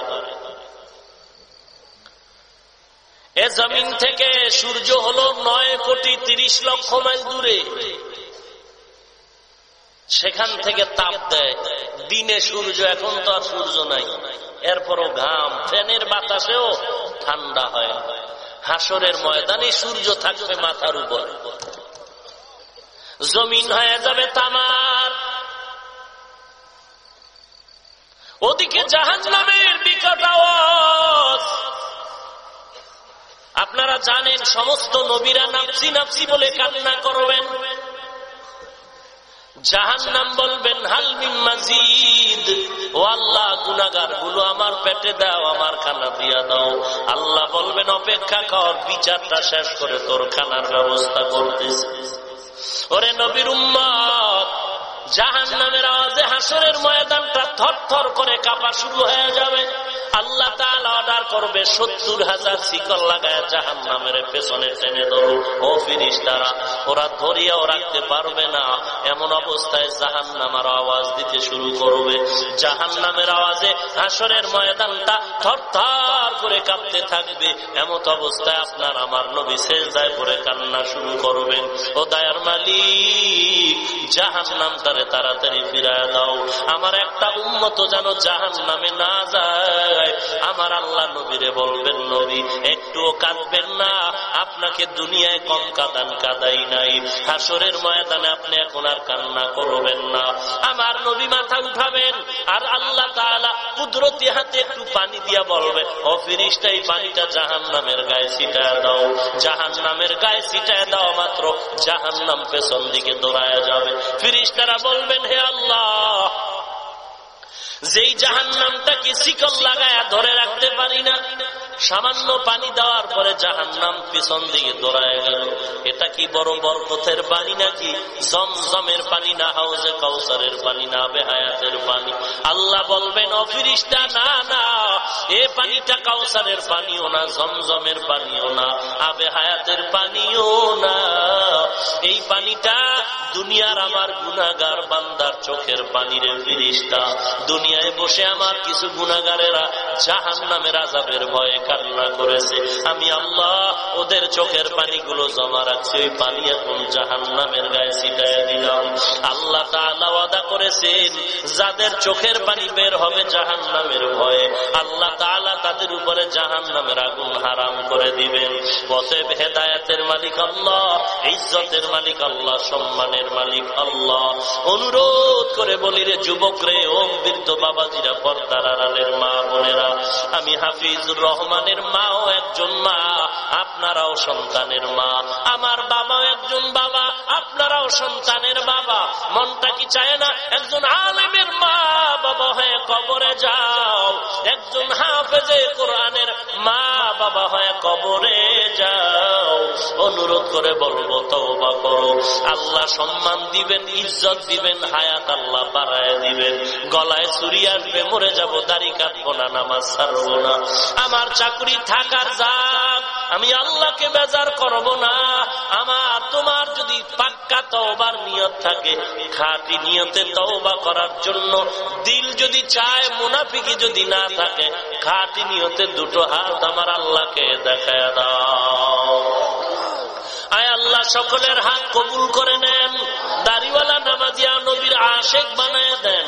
এ জমিন থেকে সূর্য হলো নয় কোটি তিরিশ লক্ষ মাইল দূরে। সেখান থেকে তাপ দেয়। দিনে সূর্য, এখন তো আর সূর্য নাই। এরপরও ঘাম, ফ্যানের বাতাসেও ঠান্ডা হয়। হাসরের ময়দানে সূর্য থাকবে মাথার উপর। জমিন হয়ে যাবে তামার। ওদিকে জাহান নামের বিকট আওয়াজ। আপনারা জানেন, সমস্ত নবীরা নাপসি নাপসি বলে কান্না করবেন। জাহান নাম বলবেন হালমিন মাজিদ। ও আল্লাহ গুনাগারগুলো আমার পেটে দাও, আমার খানা দিয়া দাও। আল্লাহ বলবেন, অপেক্ষা কর, বিচারটা শেষ করে তোর খানার ব্যবস্থা করতেছি। ওরে নবীর উম্মত জাহান নামের আওয়াজে হাসরের ময়দানটা থর থর করে কাপা শুরু হয়ে যাবে। আল্লাহ অর্ডার করবে, সত্তর হাজার শিকল লাগায় জাহান নামের পেছনে টেনে ধরো ও ফিরিস তারা ওরা ধরিয়াও রাখতে পারবে না। এমন অবস্থায় জাহান নামার আওয়াজ দিতে শুরু করবে। জাহান নামের আওয়াজে হাসরের ময়দানটা থর থর করে কাঁপতে থাকবে। এমত অবস্থায় আপনার আমার নবী শেষ দায় করে কান্না শুরু করবেন। ও দায়ার মালিক জাহান নাম তারে তাড়াতাড়ি ফিরায় দাও। আমার একটা উন্মত যেন জাহান নামে না যায়। আমার আল্লাহ নবীরে বলবেন, নবী, একটুও কাঁদবেন না। আপনাকে দুনিয়ায় কম কাদান কাদাই নাই। হাসরের ময়দানে আপনি এখন আর কান্না করবেন না। আমার নবী মাথা উঠাবেন, আর আল্লাহ তাআলা কুদরতি হাতে একটু পানি দিয়া বলবেন, ও ফিরিসটা এই পানিটা জাহান নামের গায়ে ছিটায় দাও। জাহান নামের গায়ে ছিটায় দাও মাত্র জাহান নাম পেছন দিকে দৌড়ায় যাবে। ফিরিস্তারা বলবেন, হে আল্লাহ যেই জাহান নামটাকে শিকল লাগায় ধরে রাখতে পারি না, সামান্য পানি দেওয়ার পরে জাহান নাম পিছন দিকে দৌড়ায় গেল। এটা কি বড় বরকতের পানি নাকি? জমজমের পানি না হাউজে কৌসারের পানি না বেহায়াতের পানি। আল্লাহ বলবেন অফিরিসটা না না, এ পানিটা কাউসারের পানিও না, জমজমের পানিও না, আবে হায়াতের পানিও না। এই পানিটা দুনিয়ার আমার গুনাগার বান্দার চোখের পানির ফিরিসটা দুনিয়ায় বসে আমার কিছু গুনাগারেরা জাহান নামের আজাবের ভয়ে কান্না করেছে। আমি আল্লাহ ওদের চোখের পানিগুলো জমা রাখছি, ওই পানি এখন জাহান নামের গায়ে ছিটাই দিলাম। আল্লাহ তাআলা ওয়াদা করেছেন, যাদের চোখের পানি বের হবে জাহান নামের ভয়ে, আল্লাহ তাআলা তাদের উপরে জাহান নামের আগুন হারাম করে দিবেন। অতএব হেদায়াতের মালিক আল্লাহ, ইজ্জতের মালিক আল্লাহ, সম্মানের মালিক আল্লাহ। অনুরোধ করে বলি রে যুবক রে, ওম বৃদ্ধ বাবাজিরা পর্দার আড়ালের মা, বোনেরা, আমি হাফিজুর রহমানের মাও একজন মা, আপনারাও সন্তানের মা। আমার বাবাও একজন বাবা, আপনারাও সন্তানের বাবা। মনটা কি চায় না একজন আলেমের মা, বাবা হয়ে কবরে যাও। একজন হাফেজে কোরআনের মা, বাবা হয়ে কবরে যাও। অনুরোধ করে বলব, তওবা করো। আল্লাহ সম্মান দিবেন, ইজ্জত দিবেন, হায়াত আল্লাহ বাড়ায় দিবেন। গলায় চুরি আসবে মরে যাব, দাড়ি কাটবো না, নামাজ ছাড়বো না। আমার চাকরি থাকার যাক আমি আল্লাহকে বেজার করব না। আমার তোমার যদি পাক্কা তওবার নিয়ত থাকে, খাঁটি নিয়তে তওবা করার জন্য, দিল যদি চায়, মুনাফিকি যদি না থাকে, খাঁটি নিয়তে দুটো হাত আমার আল্লাহকে দেখায় দাও। আয় আল্লাহ, সকলের হাত কবুল করে নেন, দাড়িওয়ালা নামাজিয়া নবীর আশেক বানায় দেন।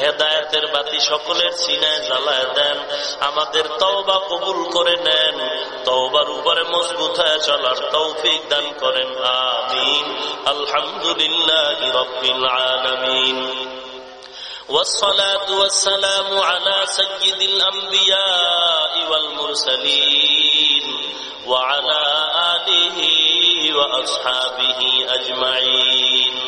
হেদায়তের বাতি সকলের সিনায় জ্বালায় দেন আমাদের তওবা কবুল করে নেন তওবার উপরে মজবুত হয়ে চলার তৌফিক দান করেন আমিন আলহামদুলিল্লাহ রব্বিল আলামিন والصلاة والسلام على سيد الأنبياء والمرسلين وعلى آله وأصحابه أجمعين.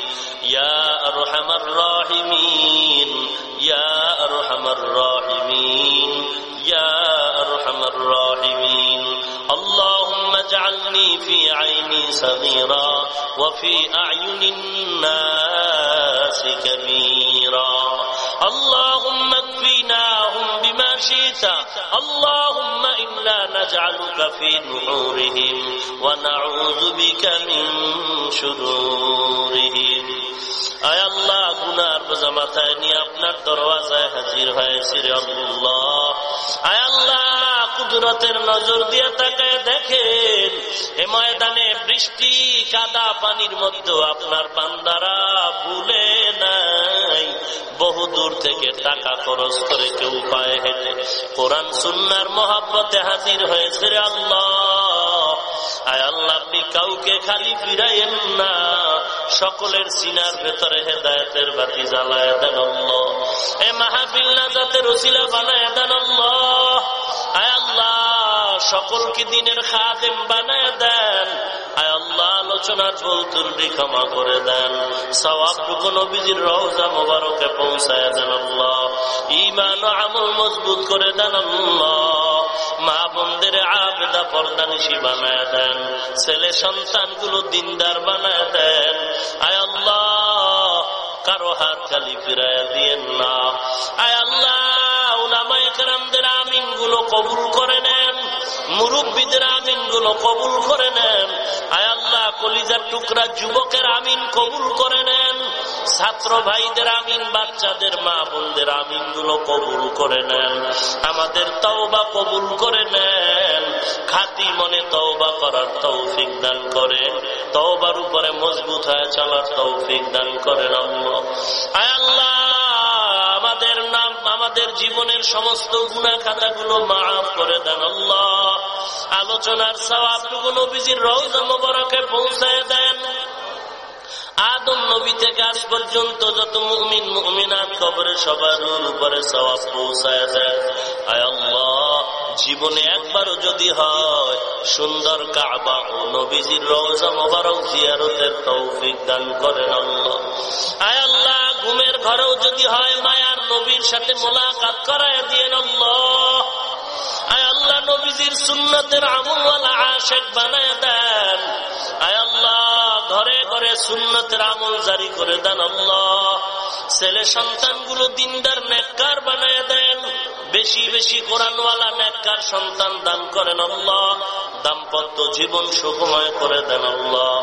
يا أرحم الراحمين. يا أرحم الراحمين. يا أرحم الراحمين. اللهم اجعلني في عيني صغيرا وفي أعين الناس كبيرا. اللهم اكفيناهم بما شئت اللهم إنا نجعلك في نحورهم ونعوذ بك من شرورهم আয় আল্লাহ গুনার বোঝা মাথায় নিয়ে আপনার দরওয়াজায় হাজির হয়েছি রে আল্লাহ আয় আল্লাহ কুদরতের নজর দিয়ে তাকে দেখেন এ ময়দানে বৃষ্টি কাদা পানির মধ্যে আপনার বান্দারা ভুলে নাই বহু দূর থেকে টাকা খরচ করে কেউ পায়ে হেঁটে কোরআন, সুন্নার মহাব্বতে হাজির হয়েছে আল্লাহ। আয় আল্লাহ, আপনি কাউকে খালি ফিরাইয়েন না। সকলের সিনার ভেতরে হেদায়তের বাতি জ্বালায় দেন এ মাহাবিল্লা নাজাতের ওসিলা বানায় দেন আয় আল্লাহ সকলকে দিনের খাদেম বানায় দেন। আয় আল্লাহ, আলোচনার ভুল ত্রুটি ক্ষমা করে দেন। সওয়াবটুকু নবীজির রওজা মোবারকে পৌঁছায় দেন আল্লাহ। ইমান আমল মজবুত করে দেন আল্লাহ। মা বোনদের আবেদা পর্দানিশি বানায় দেন। ছেলে সন্তানগুলো দিনদার বানায় দেন। আয় আল্লাহ হাত খালি ফিরায় দিয়েন না। আয় আল্লাহ, উলামায়ে কেরামদের আমিনগুলো কবুল করে নেন, মুরব্বীদের আমিনগুলো কবুল করে নেন। আয় আল্লাহ, কলিজার টুকরা যুবকের আমিন কবুল করে নেন, ছাত্র ভাইদের আমিন, বাচ্চাদের মা বোনদের আমিনগুলো কবুল করে নেন। আমাদের তওবা কবুল করে নেন। খাতি মনে তওবা করার তৌফিক দান করেন। তওবার উপরে মজবুত হয়ে চলার তৌফিক দান করেন আল্লাহ। আমাদের নাম, আমাদের জীবনের সমস্ত গুণা খাতাগুলো মাফ করে দেন আল্লাহ। আলোচনার সবাবটুকু নবীজির রৌজা মোবারকে পৌঁছায় দেন। আদম নবী থেকে আজ পর্যন্ত যত মুমিন, মুমিনাত কবরে সবার উপরে সবাব পৌঁছায় দেন। আয় আল্লাহ। জীবনে একবারও যদি হয়, সুন্দর কাবা ও নবীজির রওজা মোবারক জিয়ারতের তৌফিক দান করেন আল্লাহ। আয় আল্লাহ, ঘুমের ঘরেও যদি হয়, মায়ার নবীর সাথে মোলাকাত করায় দিয়েন আল্লাহ। আয় আল্লাহ, নবীজির সুন্নতের আমলওয়ালা আশেক বানায় দেন। আয় আল্লাহ, ঘরে ঘরে সুন্নতের আমল জারি করে দেন আল্লাহ। ছেলে সন্তানগুলো দিনদার, নেককার বানায় দেন। বেশি বেশি কোরআনওয়ালা নেককার সন্তান দান করেন আল্লাহ। দাম্পত্য জীবন সুখময় করে দেন আল্লাহ।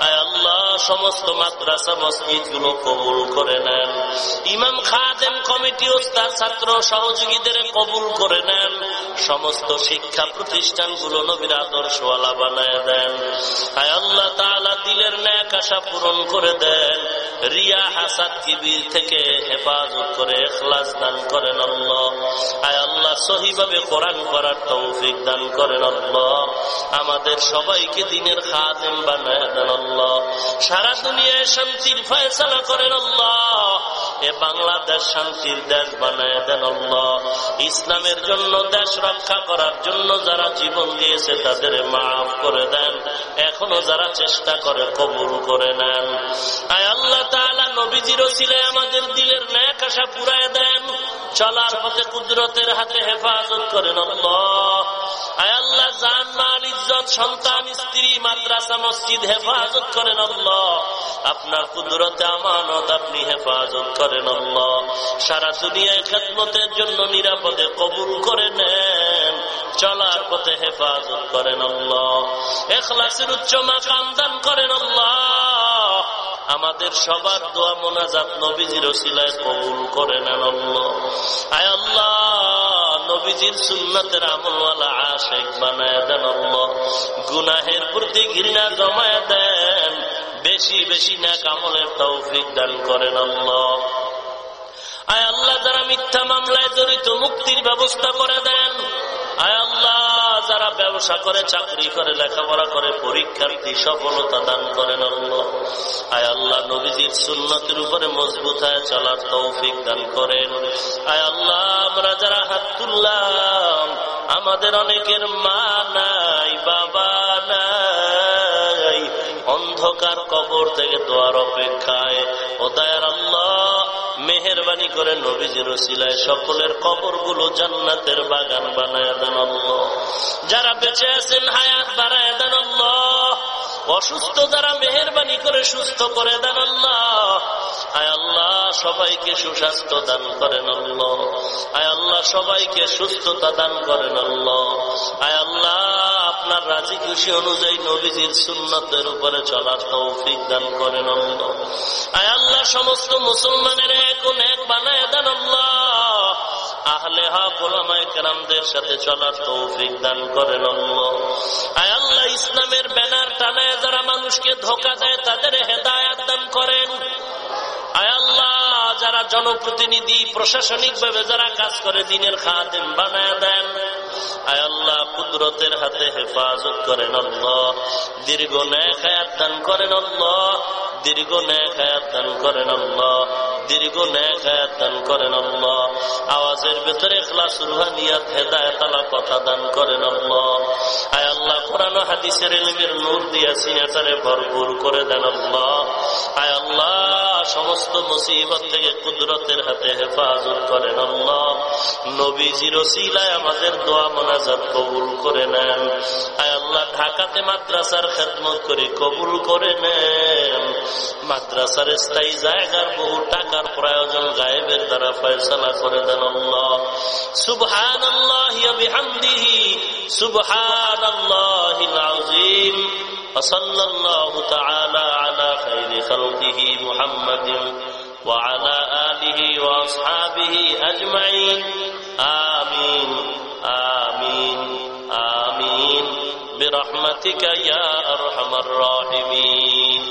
আয় আল্লাহ, সমস্ত মাদ্রাসা মসজিদগুলো কবুল করে নেন। ইমাম খাদেম কমিটি ও তার ছাত্র সহযোগীদের কবুল করে নেন। সমস্ত শিক্ষা প্রতিষ্ঠানগুলো নবীর আদর্শওয়ালা বানায় দেন। আয় আল্লাহ তাআলা দিলের ন্যাক আশা পূরণ করে দেন। রিয়া হাসাদ কিবির থেকে হেফাজত করে এখলাস দান করেন আল্লাহ। আয় আল্লাহ, সহিভাবে কোরআন করার তৌফিক দান করেন আল্লাহ। আমাদের সবাইকে দিনের খাদেম বানায় দেন আল্লাহ। সারা দুনিয়ায় শান্তির ফয়সালা করেন আল্লাহ। এ বাংলাদেশ শান্তির দেশ বানায় দেন আল্লাহ। ইসলামের জন্য দেশ রক্ষা করার জন্য যারা জীবন দিয়েছে তাদের মাফ করে দেন। এখনও যারা চেষ্টা করে কবুল করে নেন। আয় আল্লাহ তাআলা নবীজির ছিলে আমাদের দিলের ন্যাক আশা পুরায় দেন। চলার পথে কুদরতের হাতে হেফাজত করেন আল্লাহ। আয় আল্লাহ জান মাল ইজ্জত, সন্তান, স্ত্রী, মাদ্রাসা, মসজিদ হেফাজত করেন আল্লাহ। আপনার কুদরতে আমানত আপনি হেফাজত করেন আল্লাহ। সারা দুনিয়ায় খেদমতের জন্য নিরাপদে কবুল করে নেন, চলার পথে হেফাজত করেন আল্লাহ। এখলাসের উচ্চ মাকাম দান করেন আল্লাহ। আমাদের সবার দোয়া মোনাজাত নবীজির ওসিলায় কবুল করে নেন আয় আল্লাহ, নবীজির সুন্নতের আমলওয়ালা আশেক বানায় দেন গুনাহের প্রতি ঘৃণা জমায় দেন, বেশি বেশি না কামলের তৌফিক দান করেন আল্লাহ। আয় আল্লাহ, যারা মিথ্যা মামলায় জড়িত, মুক্তির ব্যবস্থা করে দেন। আয় আল্লাহ যারা ব্যবসা করে, চাকরি করে, লেখাপড়া করে, পরীক্ষার্থী সফলতা দান করেন আল্লাহ। আয় আল্লাহ, নবীজির সুন্নতির উপরে মজবুত হয়ে চলার তৌফিক দান করেন। আয় আল্লাহ, আমরা যারা হাত তুললাম, আমাদের অনেকের মা নাই, বাবা নাই। অন্ধকার কবর থেকে দোয়ার অপেক্ষায়। ও দয়ার আল্লাহ মেহরবানি করে নবীজির ওসিলায় সকলের কবরগুলো জান্নাতের বাগান বানায় দেন যারা বেঁচে আছেন, হায়াত বাড়ায় দেন অসুস্থ যারা মেহরবানি করে সুস্থ করে দেন আল্লাহ। আয় আল্লাহ, সবাইকে সুস্বাস্থ্য দান করেন আল্লাহ। আয় আল্লাহ, সবাইকে সুস্থতা দান করেন আল্লাহ। আয় আল্লাহ আপনার রাজি খুশি অনুযায়ী নবীজির সুন্নতের উপরে চলার তৌফিক দান করেন আল্লাহ। আয় আল্লাহ, সমস্ত মুসলমানের এখন এক বানায় দেন আহলে হক ওলামায়ে কেরামদের সাথে চলার তৌফিক দান করেন আয় আল্লাহ, ইসলামের ব্যানার টানায় যারা মানুষকে ধোকা দেয়, তাদের হেদায়াত দান করেন। আল্লাহ, যারা জনপ্রতিনিধি প্রশাসনিক ভাবে যারা কাজ করে, দিনের খাদেম বানায় দেন। আয় আল্লাহ, কুদরতের হাতে হেফাজত করেন আল্লাহ। দীর্ঘ ন্যায় দান করেন আল্লাহ। দীর্ঘ ন্যায় দান করেন আল্লাহ। দীর্ঘ খায়াত দান করেন আল্লাহ। আওয়াজের ভেতরে ক্লাস রুহানিয়াত হেদায়ত আলা কথা দান করেন আল্লাহ। আয় আল্লাহ, কোরআন হাদিসের এলিমের নূর দিয়া সিনাটারে ভরপুর করে দেন আল্লাহ। আয় আল্লাহ, সমস্ত মুসিবত থেকে কুদরতের হাতে হেফাজত করেন আল্লাহ। নবীজির ওসিলায় আমাদের দোয়া মোনাজাত কবুল করে নেন। আয় আল্লাহ, ঢাকাতে মাদ্রাসার খেদমত করে কবুল করে নেন। মাদ্রাসার স্থায়ী জায়গার বহু টাকার প্রয়োজন গায়েবের দ্বারা ফয়সলা করে দেন আল্লাহ সুবহান আল্লাহ বিহামদিহি সুবহান আল্লাহ আযীম وصلى الله تعالى على خير خلقه محمد وعلى آله وأصحابه أجمعين آمين آمين آمين برحمتك يا أرحم الراحمين